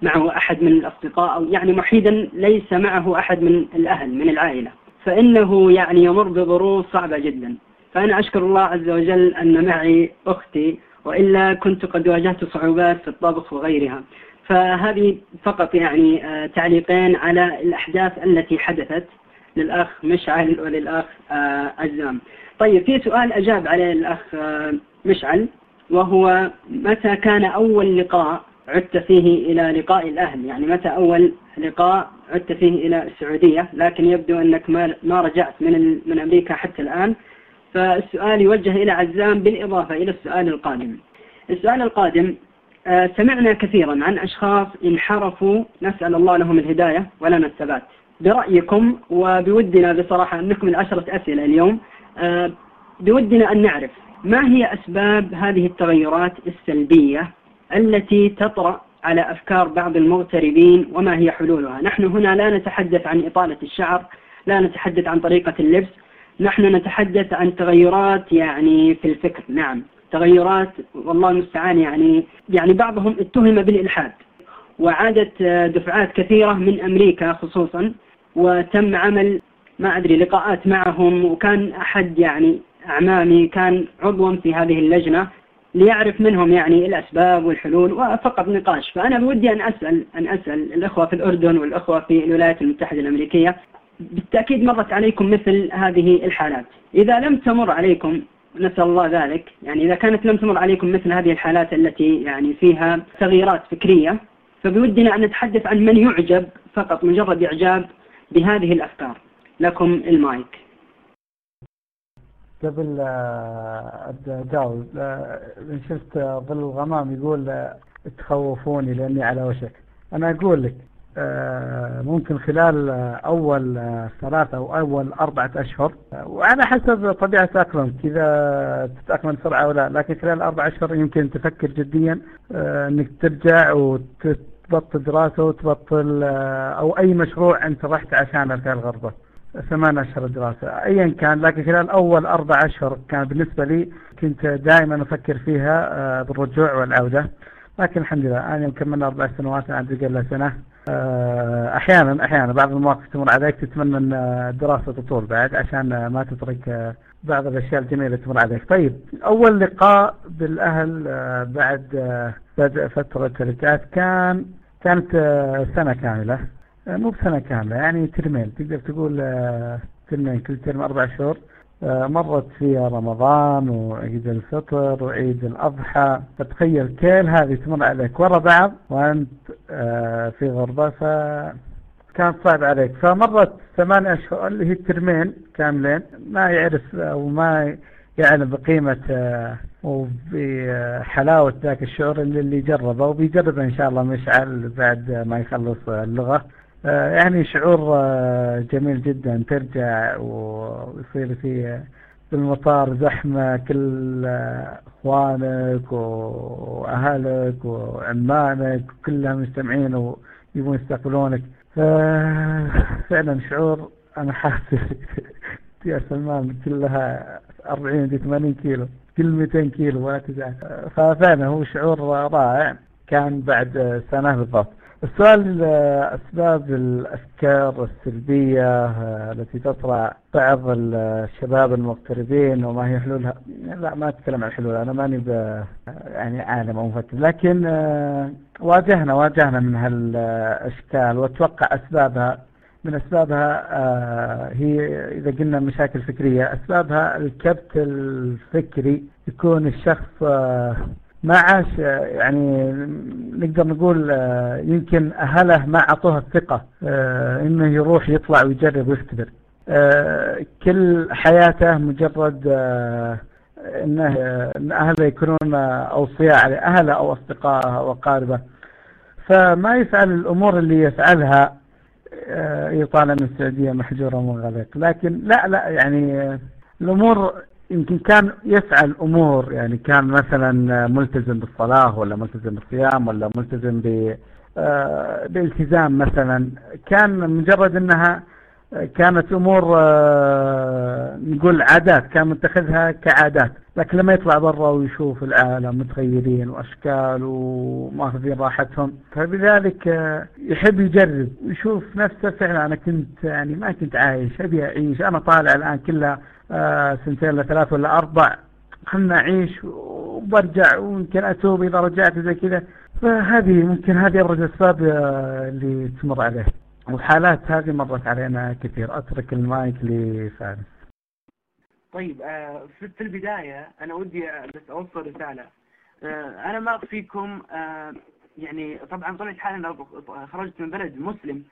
معه أحد من الأصدقاء أو يعني وحيدا ليس معه أحد من الأهل من العائلة. فإنه يعني يمر بظروف صعبة جدا. فأنا أشكر الله عز وجل أن معي أختي وإلا كنت قد واجهت صعوبات في الطبخ وغيرها. فهذه فقط يعني آه، تعليقين على الأحداث التي حدثت للأخ مشعل وللأخ آه، عزام طيب في سؤال أجاب عليه الأخ آه، مشعل وهو متى كان أول لقاء عدت فيه إلى لقاء الأهل؟ يعني متى أول لقاء عدت فيه إلى السعودية؟ لكن يبدو أنك ما رجعت من من أمريكا حتى الآن. فالسؤال يوجه إلى عزام بالإضافة إلى السؤال القادم. السؤال القادم آه، سمعنا كثيرا عن أشخاص انحرفوا نسأل الله لهم الهداية ولنا الثبات. برأيكم وبودنا بصراحة أنكم العشرة أسئلة اليوم آه، بودنا أن نعرف ما هي أسباب هذه التغيرات السلبية التي تطرأ على أفكار بعض المغتربين وما هي حلولها. نحن هنا لا نتحدث عن إطالة الشعر لا نتحدث عن طريقة اللبس نحن نتحدث عن تغيرات يعني في الفكر. نعم. تغيرات والله المستعان يعني يعني بعضهم اتهم بالإلحاد وعادت دفعات كثيرة من أمريكا خصوصا وتم عمل ما أدري لقاءات معهم وكان أحد يعني أعمامي كان عضوا في هذه اللجنة ليعرف منهم يعني الأسباب والحلول وفقط نقاش. فأنا بودي أن أسأل أن أسأل الأخوة في الأردن والأخوة في الولايات المتحدة الأمريكية بالتأكيد مرت عليكم مثل هذه الحالات. إذا لم تمر عليكم نسأل الله ذلك. يعني إذا كانت لم تمر عليكم مثل هذه الحالات التي يعني فيها تغييرات فكرية فبودنا أن نتحدث عن من يعجب فقط مجرد إعجاب بهذه الأفكار. لكم المايك. قبل أجاوب آه، شفت ظل الغمام يقول آه، تخوفوني لأني على وشك. أنا أقول لك آه، ممكن خلال أول ثلاثة أو أول أربعة أشهر. وعلى حسب طبيعة أكرمك إذا تتأقلم بسرعة ولا لكن خلال أربع أشهر يمكن تفكر جديا أنك ترجع وتبطل دراسة وتبطل أو أي مشروع أنت رحت عشانه في الغربة. ثمان أشهر دراسة أيا كان. لكن خلال أول أربع أشهر كان بالنسبة لي كنت دائما أفكر فيها آه، بالرجوع والعودة. لكن الحمد لله أنا من أربع سنوات عندي قبل سنة. آه، أحيانا أحيانا بعض المواقف تمر عليك تتمنى أن الدراسة تطول بعد عشان ما تترك آه، بعض الأشياء الجميلة تمر عليك. طيب أول لقاء بالأهل بعد بدء فترة الجات كان كانت سنة كاملة. آه، مو بسنة كاملة يعني ترمين. تقدر تقول آه، ترمين كل ترم أربع شهور. آه، مرت فيها رمضان وعيد الفطر وعيد الأضحى. فتخيل كل هذه تمر عليك. ورا بعض وأنت في غربة فكانت صعب عليك. فمرت ثمان أشهر اللي هي ترمين كاملين. ما يعرف أو ما يعلم بقيمة وبحلاوة ذاك الشعور اللي, اللي جربه. وبيجربه إن شاء الله مشعل بعد ما يخلص اللغة. آه، يعني شعور آه، جميل جدا ترجع ويصير في المطار زحمة كل إخوانك وأهلك وعمانك كلهم مجتمعين ويبون يستقبلونك. فعلا شعور أنا حاسس يا سلمان كلها 40 دي 80 كيلو كل 200 كيلو ولا تزعل. ففعلا هو شعور رائع. كان بعد سنة بالضبط. السؤال أسباب الأفكار السلبية التي تطرأ بعض الشباب المغتربين وما هي حلولها. لا ما أتكلم عن حلول أنا ماني يعني عالم أو مفكر. لكن واجهنا واجهنا من هالأشكال وأتوقع أسبابها. من أسبابها هي إذا قلنا مشاكل فكرية أسبابها الكبت الفكري يكون الشخص ما عاش يعني نقدر نقول يمكن أهله ما أعطوه الثقة إنه يروح يطلع ويجرب ويختبر. كل حياته مجرد إنه إن أهله يكونون أوصياء عليه أهله أو أصدقائه أو أقاربه. فما يفعل الأمور اللي يفعلها يطال من السعودية محجورة ومغلق لكن لا لا يعني الأمور يمكن كان يفعل أمور يعني كان مثلا ملتزم بالصلاة ولا ملتزم بالصيام ولا ملتزم ب بالتزام مثلا. كان مجرد أنها كانت أمور نقول عادات كان متخذها كعادات. لكن لما يطلع برا ويشوف العالم متغيرين وأشكال وماخذين راحتهم فبذلك يحب يجرب ويشوف نفسه فعلا أنا كنت يعني ما كنت عايش أبي أعيش أنا طالع الآن كلها سنتين ولا ثلاث ولا أربع. خلنا أعيش وبرجع ويمكن أتوب إذا رجعت زي كذا. فهذه ممكن هذه أبرز الأسباب اللي تمر عليه. والحالات هذه مرت علينا كثير. أترك المايك لفارس طيب في البداية أنا ودي بس أوصل رسالة. أنا ما أخفيكم يعني طبعا طلعت حال أنا خرجت من بلد مسلم.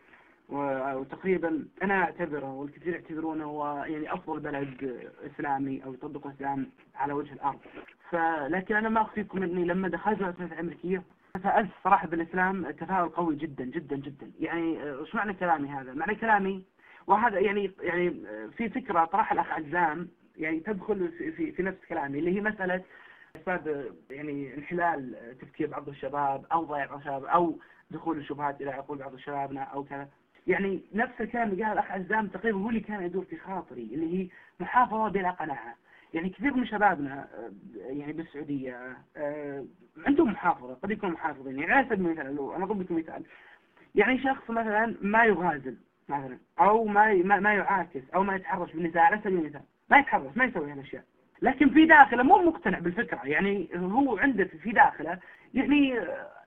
وتقريبا أنا أعتبره والكثير يعتبرونه هو يعني أفضل بلد إسلامي أو يطبق الإسلام على وجه الأرض. فلكن أنا ما أخفيكم أني لما دخلت الولايات الأمريكية تفاءلت صراحة بالإسلام تفاؤل قوي جدا جدا جدا. يعني وش معنى كلامي هذا؟ معنى كلامي وهذا يعني يعني في فكرة طرحها الأخ عزام يعني تدخل في, في, في نفس كلامي اللي هي مسألة أسباب يعني انحلال تفكير بعض الشباب أو ضياع بعض الشباب أو دخول الشبهات إلى عقول بعض شبابنا أو كذا. يعني نفس الكلام اللي قال الأخ عزام تقريبا هو اللي كان يدور في خاطري اللي هي محافظة بلا قناعة. يعني كثير من شبابنا يعني بالسعودية عندهم محافظة قد يكونوا محافظين. يعني على سبيل المثال أنا أضرب لكم مثال. يعني شخص مثلا ما يغازل مثلا أو ما ما يعاكس أو ما يتحرش بالنساء على سبيل المثال. ما يتحرش ما يسوي هالأشياء. لكن في داخله مو مقتنع بالفكرة. يعني هو عنده في داخله يعني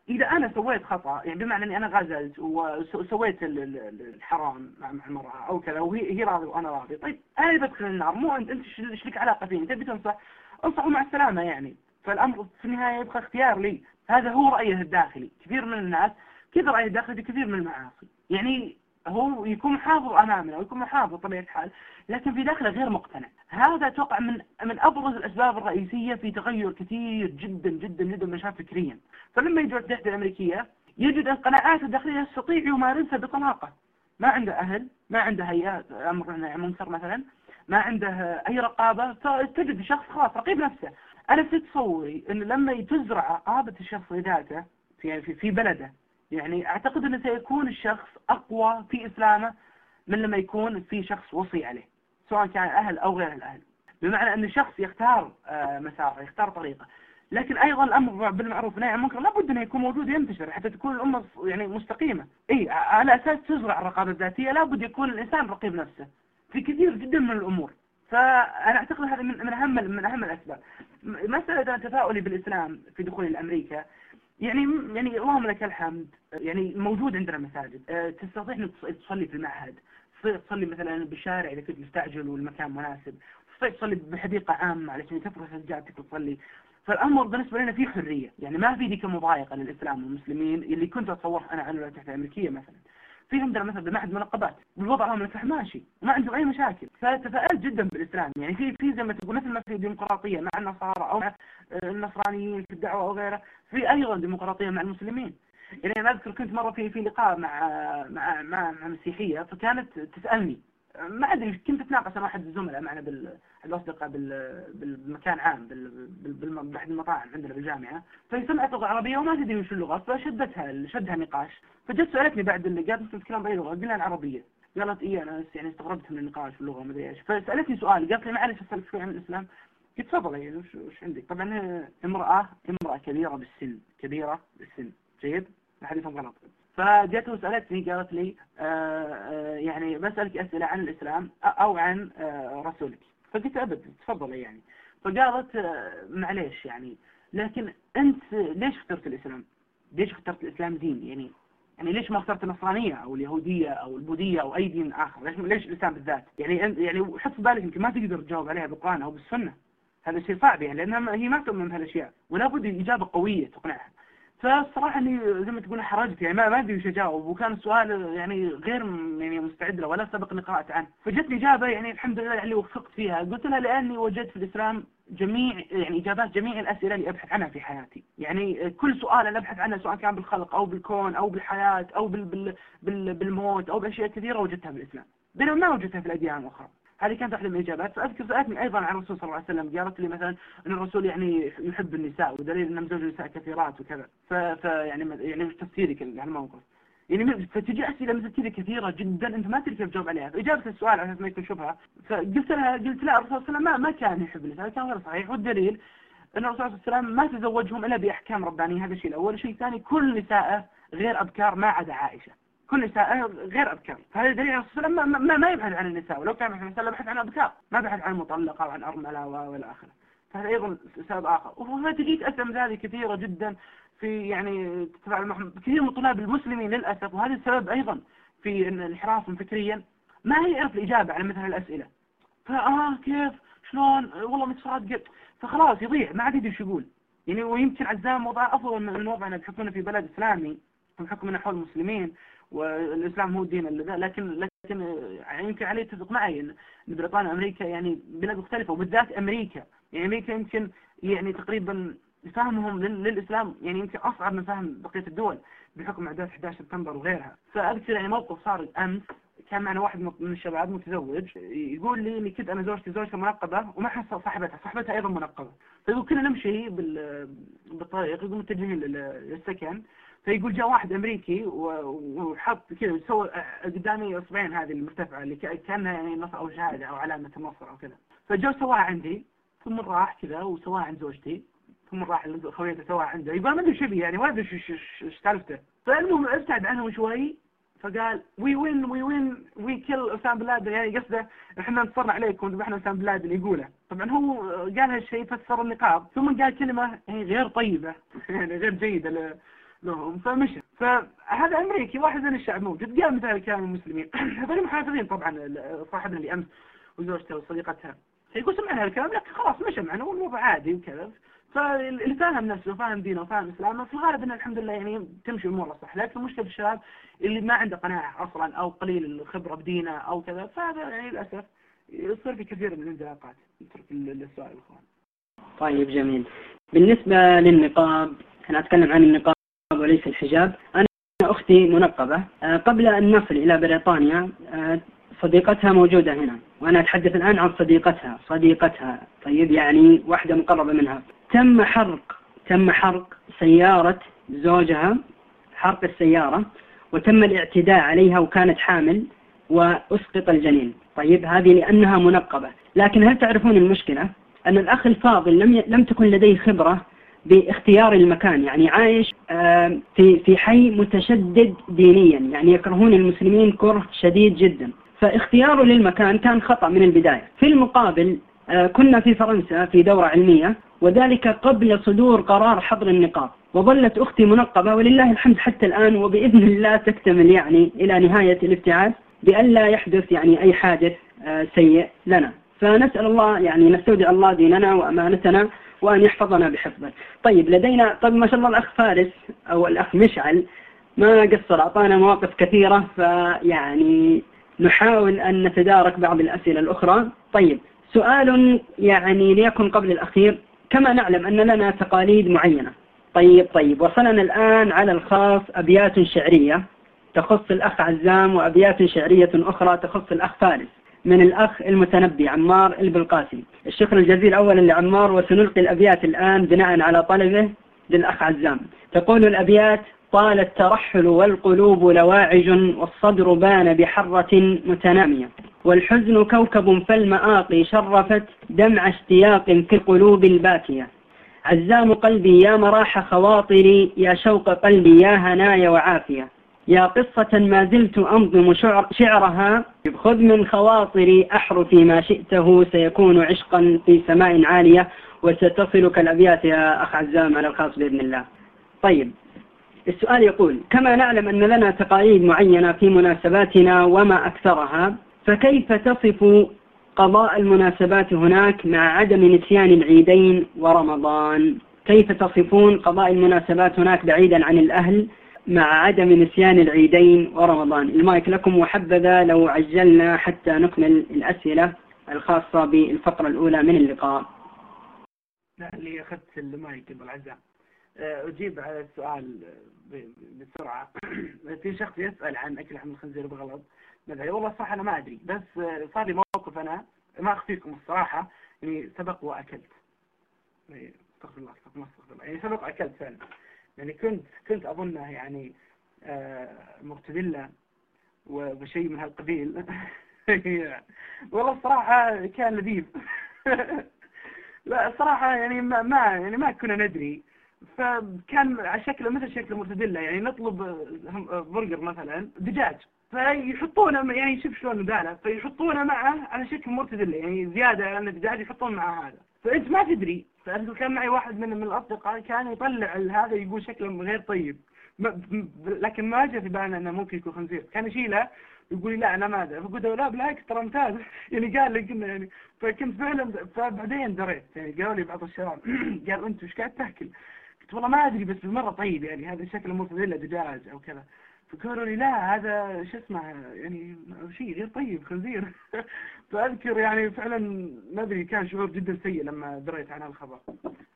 إذا أنا سويت خطأ يعني بمعنى أني أنا غازلت وسويت الحرام مع المرأة أو كذا وهي هي راضية وأنا راضي. طيب أنا بدخل النار مو أنت أنت إيش لك علاقة فيني؟ تبي تنصح؟ انصحوا مع السلامة يعني. فالأمر في النهاية يبقى اختيار لي. هذا هو رأيه الداخلي. كثير من الناس كذا رأيه الداخلي؟ كثير من المعاصي. يعني هو يكون محافظ أمامنا ويكون محافظ بطبيعة الحال لكن في داخله غير مقتنع. هذا أتوقع من من أبرز الأسباب الرئيسية في تغير كثير جدا جدا جدا من شاب فكريا. فلما يجي الوحدة الأمريكية يجد أن قناعاته الداخلية يستطيع يمارسها بطلاقة. ما عنده أهل ما عنده هيئات أمر منكر مثلا ما عنده أي رقابة تجد شخص خلاص رقيب نفسه. أنا في تصوري أن لما تزرع رقابة الشخص ذاته في في, بلده يعني أعتقد أنه سيكون الشخص أقوى في إسلامه من لما يكون في شخص وصي عليه. سواء كان أهل أو غير الأهل. بمعنى أن الشخص يختار مساره يختار طريقة. لكن أيضا الأمر بالمعروف والنهي عن المنكر لابد أنه يكون موجود ينتشر حتى تكون الأمة يعني مستقيمة. إي على أساس تزرع الرقابة الذاتية لابد يكون الإنسان رقيب نفسه في كثير جدا من الأمور. فأنا أعتقد هذا من أهم من أهم الأسباب. مسألة تفاؤلي بالإسلام في دخولي لأمريكا يعني يعني اللهم لك الحمد يعني موجود عندنا مساجد. تستطيع انك تصلي في المعهد. تستطيع تصلي مثلا بالشارع إذا كنت مستعجل والمكان مناسب تستطيع تصلي بحديقة عامة علشان تفرش سجادتك وتصلي فالأمر بالنسبة لنا فيه حرية يعني ما في ذيك مضايقه للإسلام والمسلمين اللي كنت اتصور أنا عن الولايات المتحده الامريكيه مثلا. في عندنا مثلا بمعهد منقبات بالوضع لهم الفتح ماشي ما عندهم أي مشاكل. فتفائلت جدا بالإسلام يعني في في زي ما تقول مثل ما في ديمقراطيه مع النصارى أو مع النصرانيين في الدعوة أو غيره في أيضا ديمقراطية مع المسلمين. يعني أنا أذكر كنت مرة في في لقاء مع مع مع, مع مسيحية فكانت تسألني ما أدري كنت أتناقش أنا واحد الزملاء معنا بال الأصدقاء بال... بالمكان عام بال... بال... بأحد المطاعم عندنا بالجامعة فسمعت لغة عربية وما تدري وش اللغة فشدتها شدها نقاش فجت سألتني بعد اللي قالت انت تتكلم بأي لغة؟ قلنا العربيه قالت اي أنا يعني استغربت من النقاش في اللغة ما أدري إيش فسألتني سؤال قالت لي معلش اسالك شوي عن الإسلام قلت تفضل يعني وش, وش عندك؟ طبعا امرأة امرأة كبيرة بالسن كبيرة بالسن جيد؟ لا حد يفهم غلط فجت وسالتني قالت لي آآ آآ يعني بسألك أسئلة عن الإسلام أو عن رسولك. فقلت أبد تفضلي يعني. فقالت معليش يعني لكن أنت ليش اخترت الإسلام؟ ليش اخترت الإسلام دين يعني يعني ليش ما اخترت النصرانية أو اليهودية أو البوذية أو أي دين آخر؟ ليش ليش الإسلام بالذات؟ يعني يعني حط في بالك يمكن ما تقدر تجاوب عليها بالقرآن أو بالسنة. هذا شيء صعب يعني لأنها هي ما تؤمن بهالأشياء ولا بد إجابة قوية تقنعها. فالصراحة أني زي ما تقول حرجت يعني ما ما أدري وش أجاوب. وكان السؤال يعني غير يعني مستعد له ولا سبق اني قرأت عنه فجتني إجابة يعني الحمد لله اللي وفقت فيها. قلت لها لأني وجدت في الإسلام جميع يعني إجابات جميع الأسئلة اللي أبحث عنها في حياتي، يعني كل سؤال أنا أبحث عنه سواء كان بالخلق أو بالكون أو بالحياة أو بال بال بال بالموت أو بأشياء كثيرة وجدتها بالاسلام، بينما ما وجدتها في الأديان الأخرى. هذه كانت واحدة من الإجابات. فأذكر سألتني أيضا عن الرسول صلى الله عليه وسلم قالت لي مثلا أن الرسول يعني يحب النساء ودليل أنه مزوج نساء كثيرات وكذا. فيعني يعني وش تفسيرك لهالموقف؟ يعني فتجي أسئلة مثل كذا كثيرة جدا أنت ما تدري كيف تجاوب عليها، فإجابة السؤال على أساس ما يكون شبهة، فقلت لها قلت لا الرسول صلى الله عليه وسلم ما, ما كان يحب النساء، كان غير صحيح. والدليل إن الرسول صلى الله عليه وسلم ما تزوجهم إلا بأحكام ربانية. هذا الشيء الأول، الشيء الثاني كل نساءه غير أبكار ما عدا عائشة. كل نساء غير أبكار فهذا دليل على الرسول ما, ما, ما يبحث عن النساء. ولو كان يبحث عن بحث عن أبكار ما بحث عن مطلقة وعن أرملة والى آخره. فهذا أيضا سبب آخر. وفتجيك أسئلة هذه كثيرة جدا في يعني كثير من طلاب المسلمين للأسف وهذا السبب أيضا في انحرافهم فكريا ما يعرف الإجابة على مثل الأسئلة. فآه كيف؟ شلون؟ والله متصادق فخلاص يضيع ما عاد يدري يقول. يعني ويمكن عزام وضع أفضل من وضعنا بحكم في بلد إسلامي بحكم حول المسلمين. والإسلام هو الدين اللي لكن لكن يمكن عليه يتفق معي أن بريطانيا وأمريكا يعني بلاد مختلفة وبالذات أمريكا. يعني أمريكا يمكن يعني تقريبا فهمهم للإسلام يعني يمكن أصعب من فهم بقية الدول بحكم أحداث 11 سبتمبر وغيرها. فأذكر يعني موقف صار أمس كان معنا واحد من الشباب متزوج يقول لي إني كنت أنا زوجتي زوجته منقبة وما حصل صاحبتها صاحبتها أيضا منقبة. فيقول كنا نمشي بالطريق يقول متجهين للسكن. فيقول جاء واحد أمريكي وحط كذا سوى قدامي اصبعين هذه المرتفعة اللي كأنها يعني نصر أو شهاده أو علامة النصر أو كذا. فجاء سواها عندي ثم راح كذا وسواها عند زوجتي ثم راح خويته سواها عنده. يقول ما أدري شو يعني ما أدري إيش سالفته. فالمهم أبتعد عنهم شوي فقال we win we win we kill أسامة بن لادن. يعني قصده إحنا انتصرنا عليكم ذبحنا أسامة بن لادن يقوله. طبعا هو قال هالشيء فسر النقاب ثم قال كلمة يعني غير طيبة يعني غير جيدة لهم فمشى. فهذا أمريكي واحد من الشعب موجود قال مثل كلام المسلمين. هذول محافظين طبعا صاحبنا اللي أمس وزوجته وصديقتها. يقول سمعنا الكلام. لكن خلاص مشى معنا والوضع عادي وكذا. فاللي فاهم نفسه وفاهم دينه وفاهم إسلامه في الغالب إنه الحمد لله يعني تمشي الأمور صح. لكن المشكلة الشباب اللي ما عنده قناعة أصلا أو قليل الخبرة بدينه أو كذا فهذا يعني للأسف يصير في كثير من الانزلاقات. نترك السؤال الاخوان طيب جميل. بالنسبة للنقاب أنا أتكلم عن النقاب وليس الحجاب. أنا أختي منقبة. آه، قبل أن نصل إلى بريطانيا آه، صديقتها موجودة هنا وأنا أتحدث الآن عن صديقتها صديقتها. طيب يعني واحدة مقربة منها. تم حرق تم حرق سيارة زوجها حرق السيارة وتم الاعتداء عليها وكانت حامل وأسقط الجنين. طيب هذه لأنها منقبة. لكن هل تعرفون المشكلة؟ أن الأخ الفاضل لم لم تكن لديه خبرة باختيار المكان. يعني عايش في في حي متشدد دينيا. يعني يكرهون المسلمين كره شديد جدا. فاختياره للمكان كان خطأ من البداية. في المقابل آه، كنا في فرنسا في دورة علمية وذلك قبل صدور قرار حظر النقاب. وظلت أختي منقبة ولله الحمد حتى الآن وبإذن الله تكتمل يعني إلى نهاية الابتعاث بأن لا يحدث يعني أي حادث آه، سيء لنا. فنسأل الله يعني نستودع الله ديننا وأمانتنا وأن يحفظنا بحفظه. طيب لدينا طيب ما شاء الله الأخ فارس أو الأخ مشعل ما قصر أعطانا مواقف كثيرة فيعني نحاول أن نتدارك بعض الأسئلة الأخرى. طيب سؤال يعني ليكن قبل الأخير. كما نعلم أن لنا تقاليد معينة. طيب طيب وصلنا الآن على الخاص أبيات شعرية. تخص الأخ عزام وأبيات شعرية أخرى تخص الأخ فارس. من الأخ المتنبي عمار البلقاسي. الشكر الجزيل أولا لعمار وسنلقي الأبيات الآن بناء على طلبه للأخ عزام. تقول الأبيات طال الترحل والقلوب لواعج والصدر بان بحرة متنامية. والحزن كوكب فالمآقي شرفت دمع اشتياق في القلوب الباكية. عزام قلبي يا مراح خواطري يا شوق قلبي يا هنايا وعافية. يا قصة ما زلت أنظم شعر شعرها. خذ من خواطري أحرفي ما شئته. سيكون عشقا في سماء عالية وستصلك الأبيات يا أخ عزام على الخاص بإذن الله. طيب السؤال يقول كما نعلم أن لنا تقاليد معينة في مناسباتنا وما أكثرها فكيف تصف قضاء المناسبات هناك مع عدم نسيان العيدين ورمضان؟ كيف تصفون قضاء المناسبات هناك بعيدا عن الأهل؟ مع عدم نسيان العيدين ورمضان. المايك لكم وحبذا لو عجلنا حتى نكمل الأسئلة الخاصة بالفقرة الأولى من اللقاء. اللي أخذت المايك قبل عزام آه، أجيب على السؤال بسرعة. في شخص يسأل عن أكل لحم الخنزير بغلط. ماذا؟ والله الصراحة أنا ما أدري. بس آه، صار لي موقف أنا ما أخفيكم الصراحة. يعني سبق وأكلت. يعني استغفر الله استغفر الله. يعني سبق وأكلت فعلا. يعني كنت كنت أظنه يعني آه، مرتدلة وشيء من هالقبيل. والله الصراحة كان لذيذ. لا الصراحة يعني ما, يعني ما كنا ندري. فكان على شكله مثل شكل مرتديلا يعني نطلب برجر مثلا دجاج. فيحطونه يعني شوف شلون نداله. فيحطونه معه على شكل مرتديلا يعني زيادة عن الدجاج يحطون معه هذا. فأنت ما تدري. فكان معي واحد من من الأصدقاء كان يطلع هذا يقول شكله غير طيب. لكن ما جاء في بالنا إنه ممكن يكون خنزير. كان يشيله يقول لي لا أنا ما أدري. فقلت له لا بالعكس ترى ممتاز. يعني قال لي قلنا يعني. فكنت فعلا فبعدين دريت. يعني قالوا لي بعض الشباب قال أنت إيش قاعد تاكل؟ قلت والله ما أدري بس مرة طيب يعني. هذا شكله موتزاريلا دجاج أو كذا. فقالوا لي لا هذا شو اسمه يعني شيء غير طيب خنزير. فأذكر يعني فعلا ما أدري كان شعور جدا سيء لما دريت عن الخبر.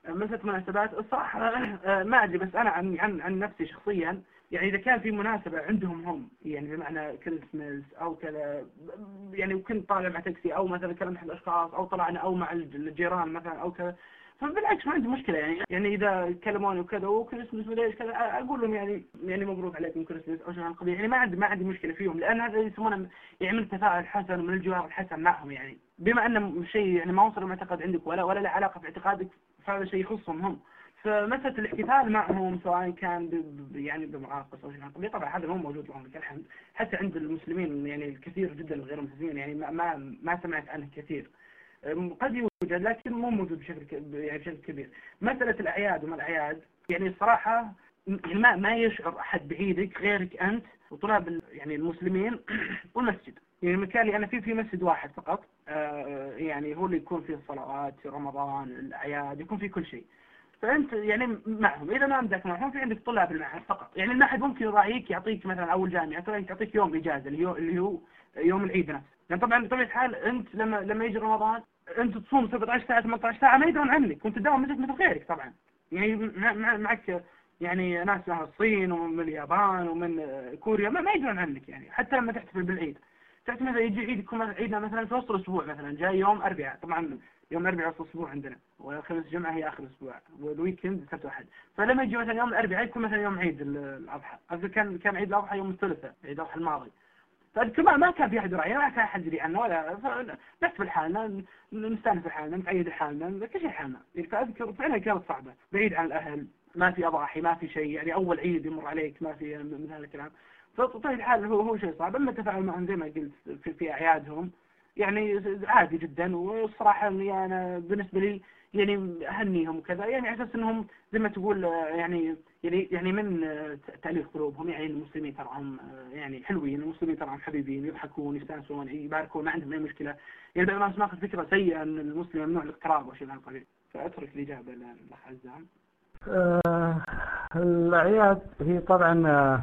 مسألة مناسبات الصراحة ما أدري بس أنا عن عن عن نفسي شخصيا يعني إذا كان في مناسبة عندهم هم يعني بمعنى كريسماس أو كذا يعني وكنت طالع مع تاكسي أو مثلا كلمت أحد الأشخاص أو طلعنا أو مع الجيران مثلا أو كذا فبالعكس ما عندي مشكلة يعني. يعني إذا كلموني وكذا وكريسمس ولا كذا أقول لهم يعني يعني مبروك عليكم كريسمس أو شيء القبيل يعني ما عندي ما عندي مشكلة فيهم لأن هذا يسمونه يعني من التفاعل الحسن ومن الجوار الحسن معهم يعني. بما أنه شيء يعني ما وصل المعتقد عندك ولا ولا له علاقة في اعتقادك فهذا شيء يخصهم هم. فمسألة الاحتفال معهم سواء كان يعني بمعاقص أو شيء طبعا هذا مو موجود لهم لك الحمد حتى عند المسلمين يعني الكثير جدا غير المسلمين يعني ما ما, ما سمعت عنه كثير. قد يوجد لكن مو موجود بشكل يعني بشكل كبير. مسألة الأعياد وما الأعياد يعني الصراحة يعني ما ما يشعر أحد بعيدك غيرك أنت وطلاب يعني المسلمين والمسجد. يعني المكان اللي أنا فيه في مسجد واحد فقط. آه، يعني هو اللي يكون فيه الصلوات في رمضان الأعياد يكون فيه كل شيء. فأنت يعني معهم. إذا ما عندك معهم في عندك طلاب المعهد فقط. يعني المعهد ممكن يراعيك يعطيك مثلا أول جامعة يعطيك يوم إجازة اللي هو يوم العيد نفسه. يعني طبعا بطبيعة الحال أنت لما لما يجي رمضان أنت تصوم 17 ساعة 18 ساعة ما يدرون عنك. وأنت تداوم مثل مثل غيرك طبعا. يعني معك يعني ناس من الصين ومن اليابان ومن كوريا ما, ما يدرون عنك يعني. حتى لما تحتفل بالعيد. تعرف مثلا يجي عيد يكون عيدنا مثلا في وسط الأسبوع مثلا. جاي يوم أربعاء. طبعا يوم الأربعاء وسط الأسبوع عندنا. وخميس جمعة هي آخر الأسبوع والويكند سبت واحد فلما يجي مثلا يوم الأربعاء يكون مثلا يوم عيد الأضحى. كان كان عيد الأضحى يوم الثلاثاء عيد الأضحى الماضي. فالجماعة ما كان في أحد يراعي ما كان أحد يدري عنه ولا نحتفل بحالنا نستأنس بحالنا نتعيد حالنا كل شيء حالنا. يعني فأذكر فعلا كانت صعبة. بعيد عن الأهل ما في أضاحي ما في شيء يعني أول عيد يمر عليك ما في من هذا الكلام. فطبيعة الحال هو هو شيء صعب. أما التفاعل معهم زي ما قلت في, في أعيادهم يعني عادي جدا والصراحة يعني أنا بالنسبة لي يعني أهنيهم وكذا. يعني على أساس أنهم زي ما تقول يعني يعني يعني من تأليف قلوبهم. يعني المسلمين تراهم يعني حلوين. المسلمين تراهم حبيبين يضحكون يستانسون يباركون ما عندهم أي مشكلة. يعني بعض الناس ماخذ فكرة سيئة أن المسلم ممنوع الاقتراب وشيء من القبيل فأترك الإجابة للأخ عزام. آه الأعياد هي طبعا آه،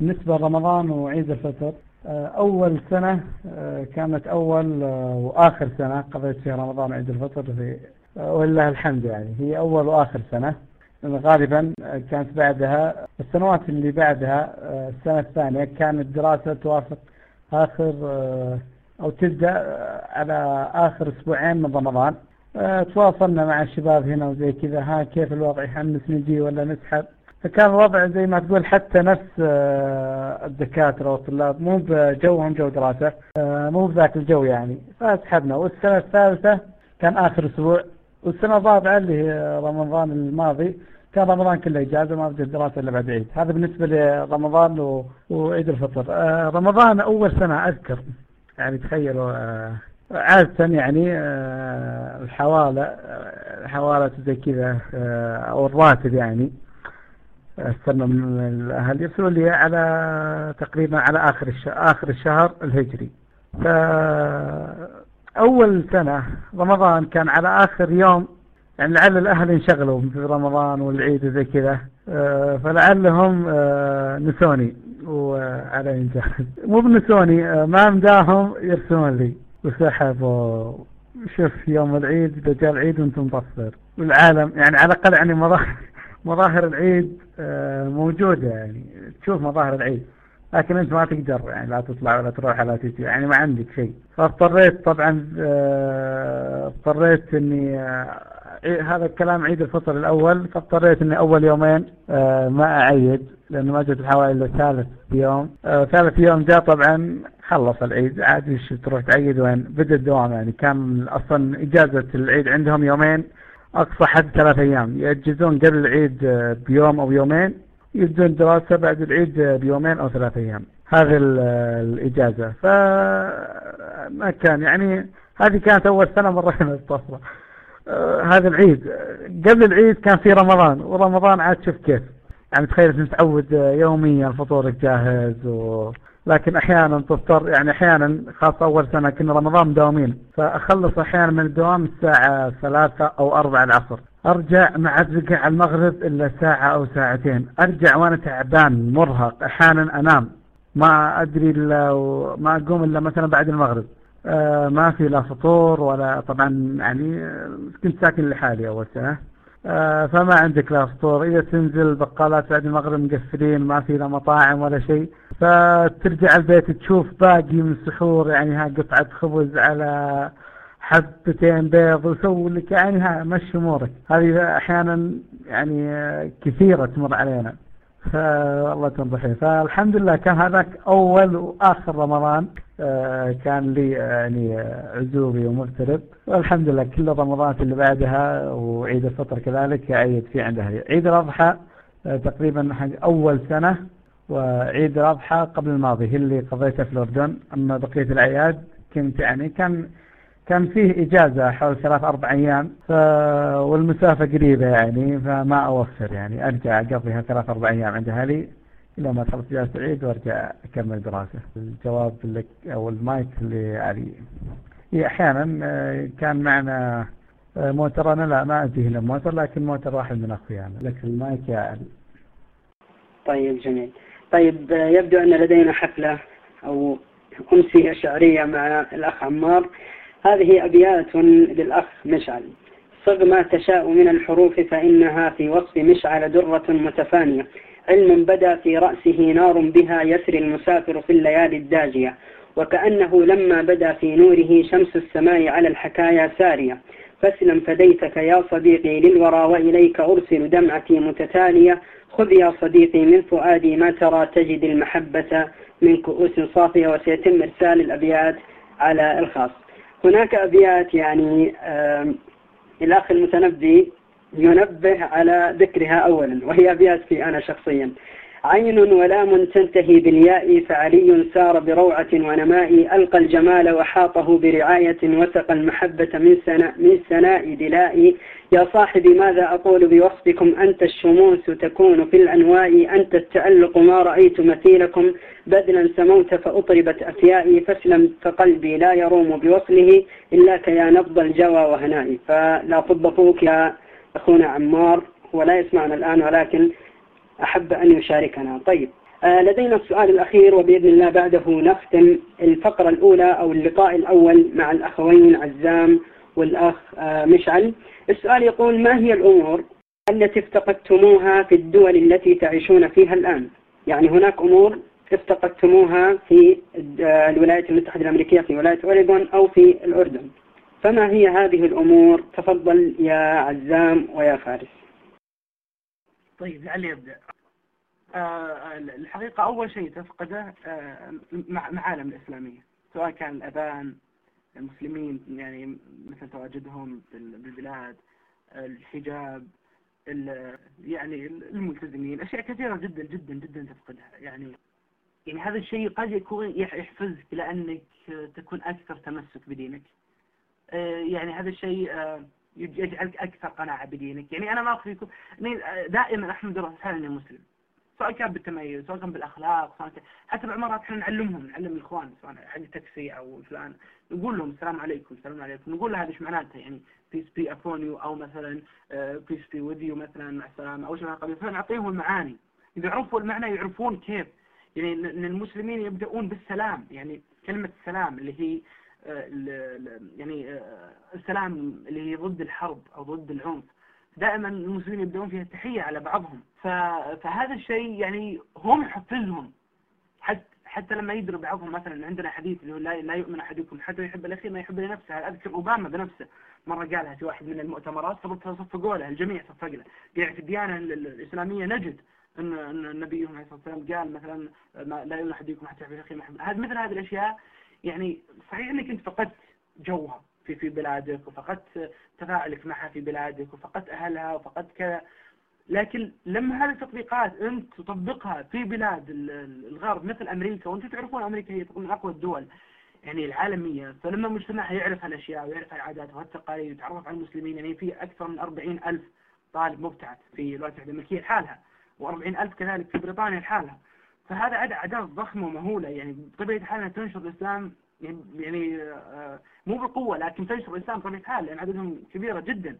بالنسبة لرمضان وعيد الفطر. آه، أول سنة آه، كانت أول وآخر سنة قضيت فيها رمضان وعيد الفطر في ولله الحمد يعني. هي أول وآخر سنة. غالبا كانت بعدها السنوات اللي بعدها السنة الثانية كانت دراسة توافق آخر أو تبدأ على آخر أسبوعين من رمضان. تواصلنا مع الشباب هنا وزي كذا ها كيف الوضع يحمس نجي ولا نسحب؟ فكان الوضع زي ما تقول حتى نفس الدكاترة والطلاب مو بجوهم جو دراسة مو بذاك الجو يعني. فسحبنا. والسنة الثالثة كان آخر أسبوع. والسنة الرابعة اللي هي رمضان الماضي كان رمضان كله إجازة ما بدأت دراسة إلا بعد عيد. هذا بالنسبة لرمضان و- وعيد الفطر. آه، رمضان أول سنة أذكر. يعني تخيلوا آه، عادة يعني آه، الحوالة آه، حوالة زي كذا آه، أو الراتب يعني استنى من الأهل يرسلوا لي على تقريبا على آخر الشهر آخر الشهر الهجري. فأول سنة رمضان كان على آخر يوم يعني لعل الأهل انشغلوا في رمضان والعيد وزي كذا. آه، فلعلهم آه، نسوني وعلى إنجاز مو بنسوني آه، ما مداهم يرسلون لي. وسحبوا شوف يوم العيد إذا جاء العيد وأنتم مطفر والعالم يعني على الأقل يعني مظاهر مظاهر العيد موجودة يعني. تشوف مظاهر العيد. لكن أنت ما تقدر يعني لا تطلع ولا تروح ولا تجي يعني ما عندك شيء. فاضطريت طبعا آه، اضطريت إني آه، إيه هذا الكلام عيد الفطر الأول. فاضطريت إني أول يومين آه، ما أعيد لأنه ما جت الحوالي إلا ثالث يوم. ثالث يوم جاء طبعا خلص العيد عاد إيش تروح تعيد وين؟ بدأ الدوام يعني كان أصلا إجازة العيد عندهم يومين أقصى حد ثلاث أيام. يأجزون قبل العيد بيوم أو يومين. يبدون دراسة بعد العيد بيومين أو ثلاث أيام. هذه ال- الإجازة. فما كان يعني هذه كانت أول سنة مرينا الطفرة. آه، هذا العيد. قبل العيد كان في رمضان ورمضان عاد شوف كيف. يعني تخيل متعود يوميا فطورك جاهز و... لكن أحيانا تضطر يعني أحيانا خاصة أول سنة كنا رمضان مداومين فأخلص أحيانا من الدوام الساعة ثلاثة أو أربعة العصر. أرجع ما عاد على المغرب إلا ساعة أو ساعتين. أرجع وأنا تعبان مرهق أحيانا أنام. ما أدري إلا و- ما أقوم إلا مثلا بعد المغرب. آه، ما في لا فطور ولا طبعا يعني كنت ساكن لحالي أول سنة. آه، فما عندك لا فطور. إذا تنزل بقالات بعد المغرب مقفلين ما في لا مطاعم ولا شيء. فترجع البيت تشوف باقي من السحور يعني ها قطعة خبز على حبتين بيض وسوي لك يعني ها مشي أمورك. هذه أحيانا يعني كثيرة تمر علينا. فالله بخير. فالحمد لله كان هذاك أول وآخر رمضان آه، كان لي آه، يعني آه، عزوبي ومغترب. والحمد لله كل الرمضانات اللي بعدها وعيد الفطر كذلك اعيد فيه عند أهلي عيد الأضحى تقريبا أول سنة وعيد الأضحى قبل الماضي هي اللي قضيتها في الأردن. أما بقية الأعياد كنت يعني كان كان فيه إجازة حول ثلاث أربع أيام ف... والمسافة قريبة يعني فما أوفر يعني أرجع أقضيها ثلاث أربع أيام عند أهلي إلى ما خلص إجازة العيد وأرجع أكمل دراسة. الجواب لك أو المايك لعلي. هي أحيانا آه، كان معنا آه، موتر أنا لا ما أجي هنا موتر لكن موتر واحد من أخويانا. لك المايك يا علي. طيب جميل. طيب آه، يبدو أن لدينا حفلة أو أمسية شعرية مع الأخ عمار. هذه أبيات للأخ مشعل. صغ ما تشاء من الحروف فإنها في وصف مشعل درة متفانية. علم بدا في رأسه نار بها يسري المسافر في الليالي الداجية. وكأنه لما بدا في نوره شمس السماء على الحكايا سارية. فاسلم فديتك يا صديقي للورى وإليك أرسل دمعتي متتالية. خذ يا صديقي من فؤادي ما ترى تجد المحبة من كؤوس صافية وسيتم إرسال الأبيات على الخاص. هناك أبيات يعني الأخ المتنبي ينبه على ذكرها أولا وهي أبيات في أنا شخصيا. عين ولام تنتهي بالياء فعلي سار بروعة ونماء ألقى الجمال وحاطه برعاية وسق المحبة من سناء من سناء دلائي. يا صاحبي ماذا أقول بوصفكم؟ أنت الشموس تكون في الأنواء أنت التألق ما رأيت مثيلكم. بدلا سموت فأطربت أفيائي فاسلم فقلبي لا يروم بوصله. إلاك يا نبض الجوى وهنائي. فلا طب فوك يا أخونا عمار. هو لا يسمعنا الآن ولكن أحب أن يشاركنا. طيب آه لدينا السؤال الأخير وبإذن الله بعده نختم الفقرة الأولى أو اللقاء الأول مع الأخوين عزام والأخ آه مشعل. السؤال يقول ما هي الأمور التي افتقدتموها في الدول التي تعيشون فيها الآن؟ يعني هناك أمور افتقدتموها في الولايات المتحدة الأمريكية في ولاية أوريغون أو في الأردن. فما هي هذه الأمور؟ تفضل يا عزام ويا فارس. طيب لعلي أبدأ. آه الحقيقة أول شيء تفقده آه معالم الإسلامية سواء كان الأذان المسلمين يعني مثل تواجدهم بالبلاد الحجاب يعني الملتزمين أشياء كثيرة جدا جدا جدا تفقدها يعني. يعني هذا الشيء قد يكون يحفزك لأنك تكون أكثر تمسك بدينك. آه، يعني هذا الشيء آه، يجعلك أكثر قناعة بدينك. يعني أنا ما أخفيكم دائما أحمد الله أني مسلم. سواء كان بالتميز سواء كان بالأخلاق سواء كان حتى بعمرات إحنا نعلمهم نعلم الإخوان سواء حق تاكسي أو فلان. نقول لهم السلام عليكم السلام عليكم. نقول له هذا إيش معناته؟ يعني peace be upon you أو مثلا peace be with you مثلا مع السلامة أو شيء من القبيل. فنعطيهم المعاني. إذا عرفوا المعنى يعرفون كيف. يعني ان المسلمين يبدأون بالسلام. يعني كلمة السلام اللي هي آه، يعني آه، السلام اللي هي ضد الحرب أو ضد العنف. دائما المسلمين يبدأون فيها التحية على بعضهم. فهذا الشيء يعني هم يحفزهم. حتى حتى لما يدري بعضهم مثلا عندنا حديث اللي هو لا, لا يؤمن أحدكم حتى يحب لأخيه ما يحب لنفسه. أذكر أوباما بنفسه. مرة قالها في واحد من المؤتمرات صفقوا له الجميع صفق له. يعني في الديانة الإسلامية نجد ان النبي عليه الصلاه والسلام قال مثلا لا يؤمن أحدكم حتى يحب الأخير ما يحب هذا مثل هذه الأشياء يعني صحيح إنك أنت فقدت جوها. في في بلادك وفقدت تفاعلك معها في بلادك وفقدت أهلها وفقدت كذا. لكن لما هذه التطبيقات أنت تطبقها في بلاد الغرب مثل أمريكا وأنتم تعرفون أمريكا هي من أقوى الدول يعني العالمية فلما مجتمعها يعرف هالأشياء ويعرف العادات والتقاليد ويتعرف على المسلمين يعني في أكثر من 40 ألف طالب مبتعث في الولايات المتحدة الأمريكية لحالها و40 ألف كذلك في بريطانيا لحالها. فهذا أعداد ضخمة ومهولة يعني بطبيعة الحال تنشر الإسلام يعني آه، مو بالقوة لكن تنشر الإسلام بطبيعة الحال لأن عددهم كبيرة جدا.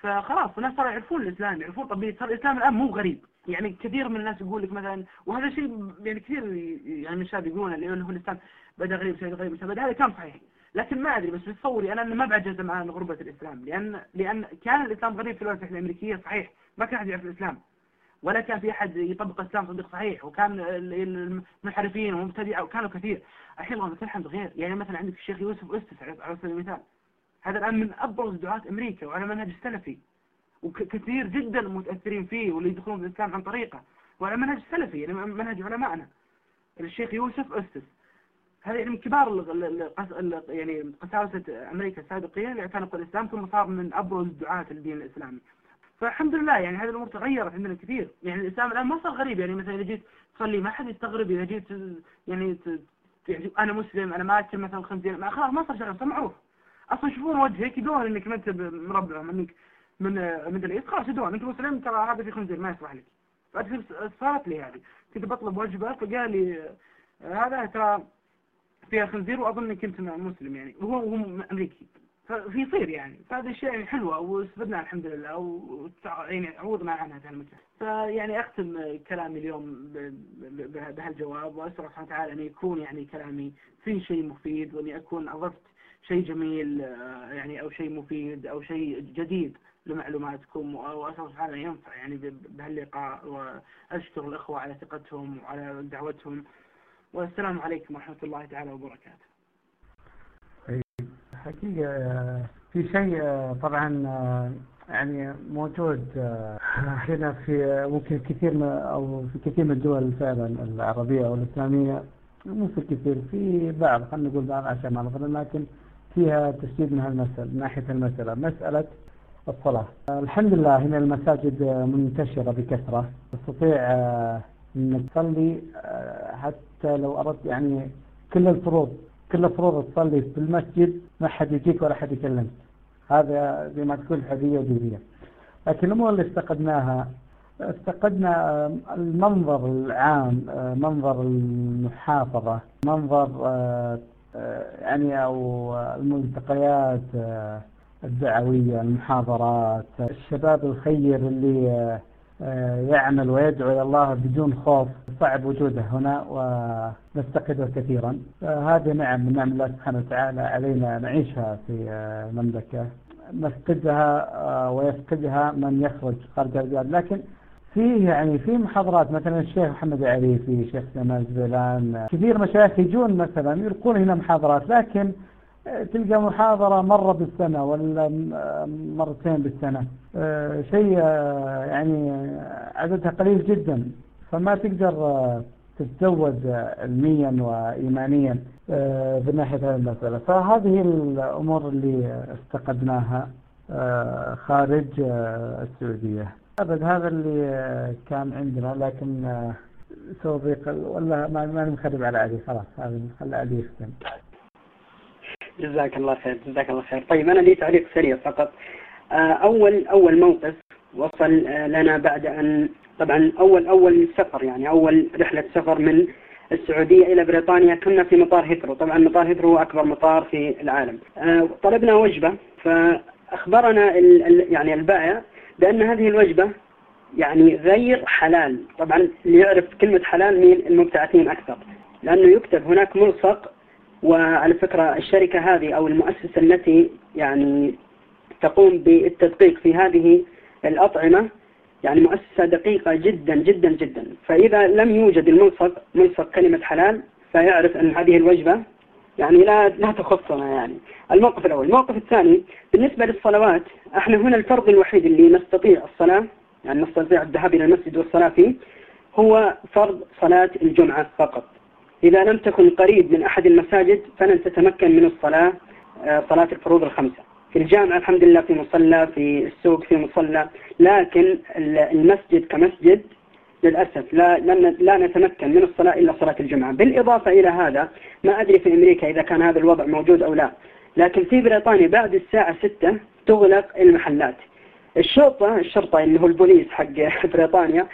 فخلاص الناس صاروا يعرفون الإسلام يعرفون طبيعة صار الإسلام الآن مو غريب. يعني كثير من الناس يقول لك مثلا وهذا شيء يعني كثير يعني من الشباب يقولون اللي هو الإسلام بدأ غريب شيء غريب هذا كان صحيح. لكن ما أدري بس بتصوري أنا ما بعجز عن غربة الإسلام لأن لأن كان الإسلام غريب في الولايات المتحدة الأمريكية صحيح. ما كان أحد يعرف الإسلام. ولا كان في أحد يطبق الإسلام تطبيق صحيح وكان المنحرفين ومبتدئة وكانوا كثير. الحين الله الحمد غير يعني مثلا عندك الشيخ يوسف أستس على سبيل المثال. هذا الآن من أبرز دعاة أمريكا وعلى منهج السلفي. وكثير جدا متأثرين فيه واللي يدخلون في الإسلام عن طريقه. وعلى منهج السلفي يعني منهج علمائنا. الشيخ يوسف أستس هذا يعني من كبار يعني قساوسة أمريكا السابقين اللي اعتنقوا الإسلام ثم صار من أبرز دعاة الدين الإسلامي. فالحمد لله يعني هذه الأمور تغيرت عندنا كثير. يعني الإسلام الآن ما صار غريب يعني مثلا إذا جيت تصلي ما حد يستغرب إذا جيت يعني يعني أنا مسلم أنا ما أكل مثلا خنزير خلاص ما صار شغل صار معروف أصلا يشوفون وجهك يدور إنك ما أنت مربع منك من من العيد خلاص يدور أنت مسلم ترى هذا في خنزير ما يصلح لك. صارت لي هذه. كنت بطلب وجبة فقال لي هذا ترى فيها خنزير وأظنك أنت مسلم يعني. وهو هو أمريكي ففي يصير يعني. فهذه الشيء يعني حلوة واستفدنا الحمد لله و يعني عوضنا عنها في المكان فيعني أختم كلامي اليوم بهالجواب وأسأل سبحانه وتعالى أن يكون يعني كلامي فيه شيء مفيد وأني أكون أضفت شيء جميل يعني أو شيء مفيد أو شيء جديد لمعلوماتكم وأسأل الله سبحانه ينفع يعني بهاللقاء. وأشكر الأخوة على ثقتهم وعلى دعوتهم. والسلام عليكم ورحمة الله تعالى وبركاته. حقيقة آه، في شيء آه، طبعا آه، يعني موجود هنا في ممكن كثير أو في كثير من الدول فعلا العربية أو الإسلامية مو في كثير في بعض خلينا نقول بعض عشان ما لكن فيها تشديد من هالمسألة من ناحية المسألة مسألة الصلاة. الحمد لله هنا المساجد منتشرة بكثرة. تستطيع انك تصلي حتى لو أردت يعني كل الفروض. كل فروض تصلي في المسجد ما حد يجيك ولا حد يكلمك. هذا زي ما تقول حرية دينية لكن الأمور اللي استقدناها استقدنا المنظر العام منظر المحافظة منظر يعني أو الملتقيات الدعوية المحاضرات الشباب الخير اللي آه، يعمل ويدعو إلى الله بدون خوف صعب وجوده هنا ونفتقده كثيرا. هذه نعم من نعم الله سبحانه وتعالى علينا نعيشها في آه، المملكة. نفقدها آه، ويفقدها من يخرج خارج البلاد. لكن فيه يعني في محاضرات مثلا الشيخ محمد العريفي الشيخ جمال زبيلان كثير مشايخ يجون مثلا يلقون هنا محاضرات. لكن تلقى محاضرة مرة بالسنة ولا مرتين بالسنة. آه، شيء آه، يعني عددها قليل جدا. فما تقدر آه، تتزود علميا وإيمانيا في ناحية هذه المسألة. فهذه الأمور اللي افتقدناها خارج السعودية. أبد هذا اللي كان عندنا لكن سوبيق ولا ما نخرب على علي خلاص هذا خلى علي يختم. جزاك الله خير جزاك الله خير. طيب أنا لي تعليق سريع فقط. آه، أول أول موقف وصل آه، لنا بعد أن طبعا أول أول سفر يعني أول رحلة سفر من السعودية إلى بريطانيا كنا في مطار هيثرو. طبعا مطار هيثرو هو أكبر مطار في العالم. آه، طلبنا وجبة فأخبرنا يعني البائع بأن هذه الوجبة يعني غير حلال. طبعا اللي يعرف كلمة حلال مين؟ المبتعثين أكثر. لأنه يكتب هناك ملصق وعلى فكرة الشركة هذه أو المؤسسة التي يعني تقوم بالتدقيق في هذه الأطعمة يعني مؤسسة دقيقة جدا جدا جدا. فإذا لم يوجد الملصق ملصق كلمة حلال فيعرف أن هذه الوجبة يعني لا لا تخصنا يعني. الموقف الأول. الموقف الثاني بالنسبة للصلوات إحنا هنا الفرض الوحيد اللي نستطيع الصلاة يعني نستطيع الذهاب إلى المسجد والصلاة فيه هو فرض صلاة الجمعة فقط. إذا لم تكن قريب من أحد المساجد فلن تتمكن من الصلاة آه، صلاة الفروض الخمسة. في الجامعة الحمد لله في مصلى في السوق في مصلى لكن المسجد كمسجد للأسف لا لا نتمكن من الصلاة إلا صلاة الجمعة. بالإضافة إلى هذا ما أدري في أمريكا إذا كان هذا الوضع موجود أو لا لكن في بريطانيا بعد الساعة 6 تغلق المحلات. الشرطة الشرطة اللي هو البوليس حق بريطانيا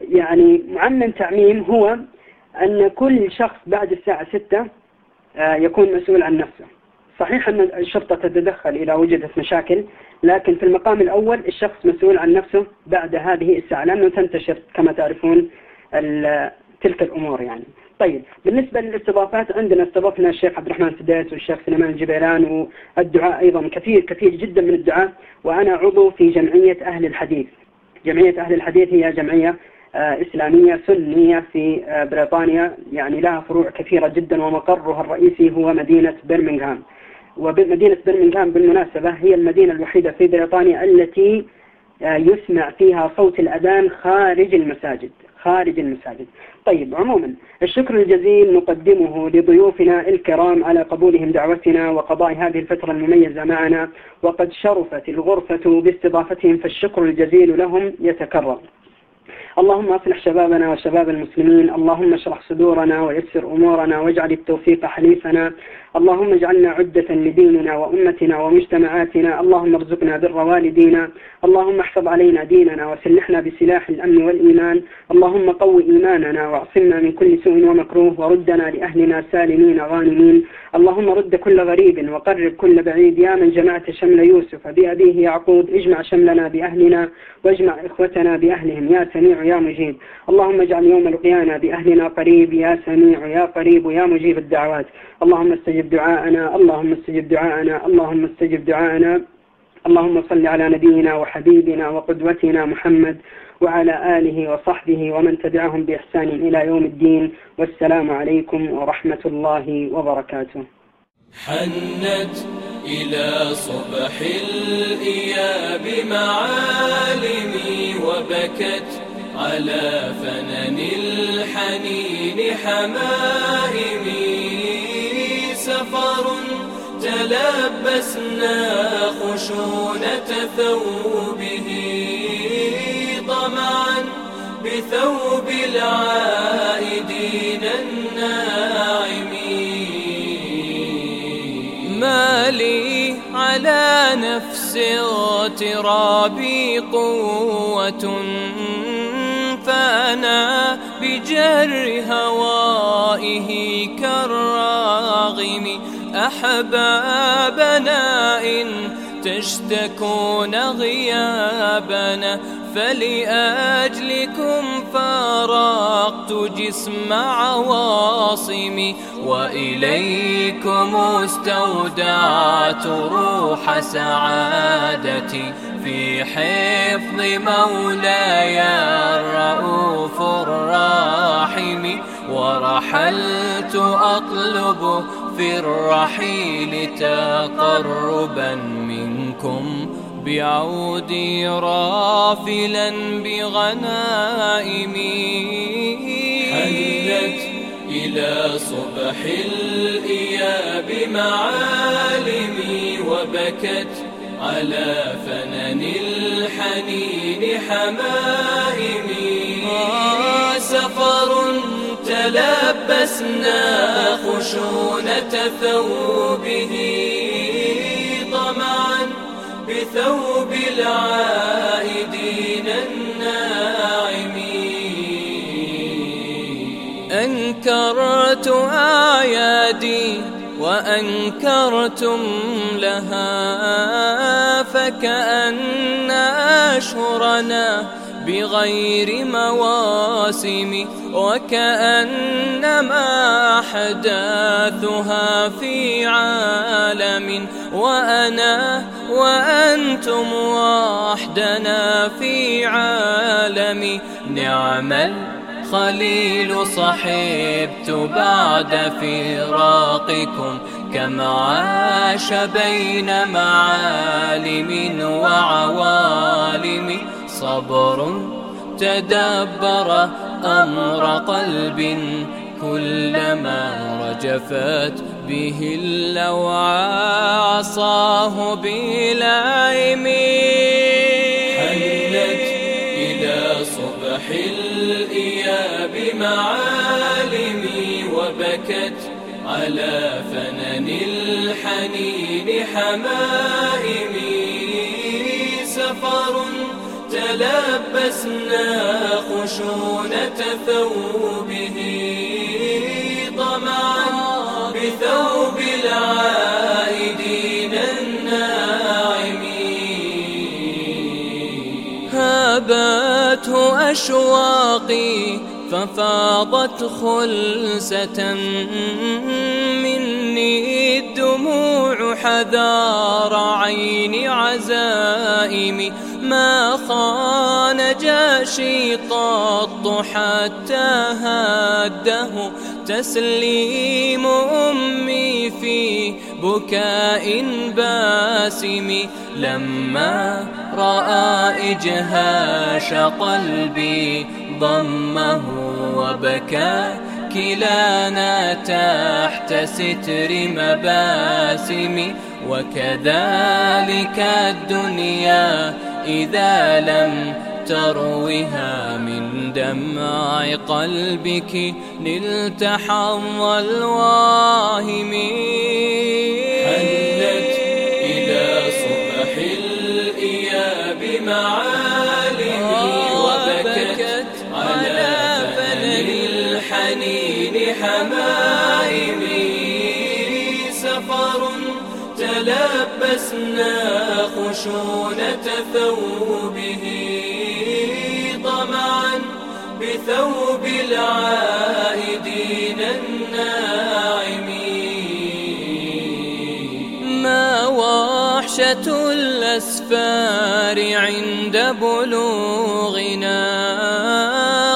يعني معمم تعميم هو أن كل شخص بعد الساعة 6 آه، يكون مسؤول عن نفسه. صحيح أن الشرطة تتدخل إذا وجدت مشاكل لكن في المقام الأول الشخص مسؤول عن نفسه بعد هذه الساعة لأنه تنتشر كما تعرفون تلك الأمور يعني. طيب بالنسبة للاستضافات عندنا استضفنا الشيخ عبد الرحمن سديس والشيخ سليمان الجبيران والدعاء أيضا كثير كثير جدا من الدعاء. وأنا عضو في جمعية أهل الحديث. جمعية أهل الحديث هي جمعية إسلامية سنية في آه، بريطانيا. يعني لها فروع كثيرة جدا ومقرها الرئيسي هو مدينة برمنغهام. ومدينة برمنغهام بالمناسبة هي المدينة الوحيدة في بريطانيا التي آه، يسمع فيها صوت الأذان خارج المساجد خارج المساجد. طيب عموما الشكر الجزيل نقدمه لضيوفنا الكرام على قبولهم دعوتنا وقضاء هذه الفترة المميزة معنا. وقد شرفت الغرفة باستضافتهم فالشكر الجزيل لهم يتكرر. اللهم أصلح شبابنا وشباب المسلمين اللهم اشرح صدورنا ويسر أمورنا واجعل التوفيق حليفنا. اللهم اجعلنا عدة لديننا وأمتنا ومجتمعاتنا اللهم ارزقنا بر والدينا اللهم احفظ علينا ديننا وسلحنا بسلاح الأمن والإيمان اللهم قو إيماننا وأعصمنا من كل سوء ومكروه وردنا لأهلنا سالمين غانمين اللهم رد كل غريب وقرب كل بعيد يا من جمعت شمل يوسف بأبيه يعقوب اجمع شملنا بأهلنا واجمع إخوتنا بأهلهم يا سميع يا مجيب. اللهم اجعل يوم لقيانا بأهلنا قريب يا سميع يا قريب يا مجيب الدعوات. اللهم استجب دعاءنا اللهم استجب دعاءنا اللهم استجب دعاءنا. اللهم صل على نبينا وحبيبنا وقدوتنا محمد وعلى آله وصحبه ومن تبعهم بإحسان إلى يوم الدين. والسلام عليكم ورحمة الله وبركاته. حنت إلى صبح الإياب معالمي وبكت على فنن الحنين حمائمي. سفر تلبسنا خشونة ثوبه طمعا بثوب العائدين الناعمين. ما لي على نفس اغترابي قوة فأنا بجر هوائه كالراغم أحبابنا إن تشتكون غيابنا فلأجلكم فارقت جسم عواصمي وإليكم استودعت روح سعادتي في حفظ مولاي الرؤوف الراحم ورحلت أطلب في الرحيل تقربا منكم بعودي رافلا بغنائمي. حلت إلى صبح الإياب معالمي وبكت على فنن الحنين حمائمي. آه، سفر تلبسنا خشونة ثوبه طمعا بثوب العائدين الناعمين. أنكرت آيادي وأنكرتم لها فكأن أشهرنا بغير مواسم وكأنما أحداثها في عالم وأنا وأنتم وحدنا في عالم. نعم الخليل صحبت بعد فراقكم كم عاش بين معالم وعوالم. صبر تدبر أمر قلب كلما رجفت به اللوعى عصاه بلائم. حلت إلى صبح الإياب معالمي وبكت على فنن الحنين حمائمي تلبسنا خشونة ثوبه طمعا بثوب العائدين الناعمين. هابته أشواقي ففاضت خلسة مني الدموع حذار عين عزائم ما خان جاشي قط حتى هاده تسليم أمي في بكاء باسم. لما رأى إجهاش قلبي ضمه وبكى. كلانا تحت ستر مباسم. وكذلك الدنيا إذا لم تروها من دمع قلبك نلت حظ الواهم حلت إلى صبح الإياب معالمي وبكت على فنن الحنين حمائمي. سفر تلبسنا خشونة ثوبه طمعا بثوب العائدين الناعمين. ما وحشة الأسفار عند بلوغنا؟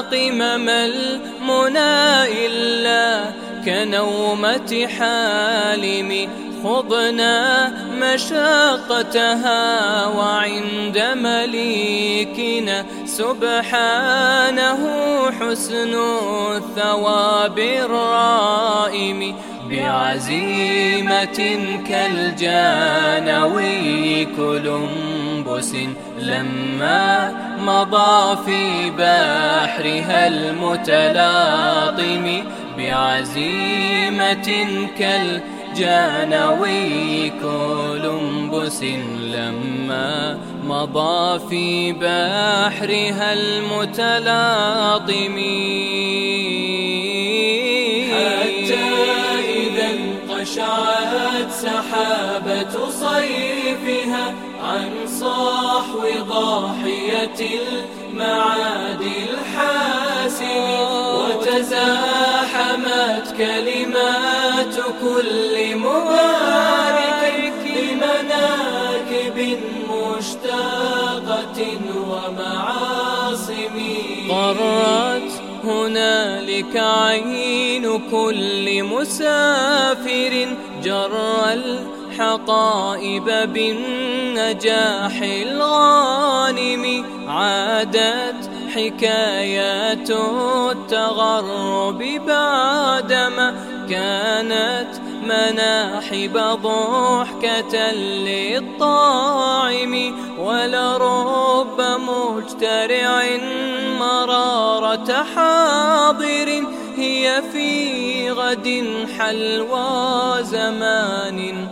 قمم المنى إلا كنومة حالم خضنا مشاقتها وعند مليكنا سبحانه حسن الثواب الرائم بعزيمة كالجانوي كولومبوس لما مضى في بحرها المتلاطم بعزيمة كالجانوي كولومبوس لما مضى في بحرها المتلاطم حتى إذا انقشعت سحابة صيفها عن صحو ضاحية المعاد الحاسم وتزاحمت كلمات كل مبارك لمناكب مشتاق بزاقة ومعاصم. قرت هنالك عين كل مسافر جر الحقائب بالنجاح الغانم عادت حكايات التغرب بعدما كانت مناحب ضحكة للطاعم ولرب مجترع مرارة حاضر. هي في غد حلوى زمان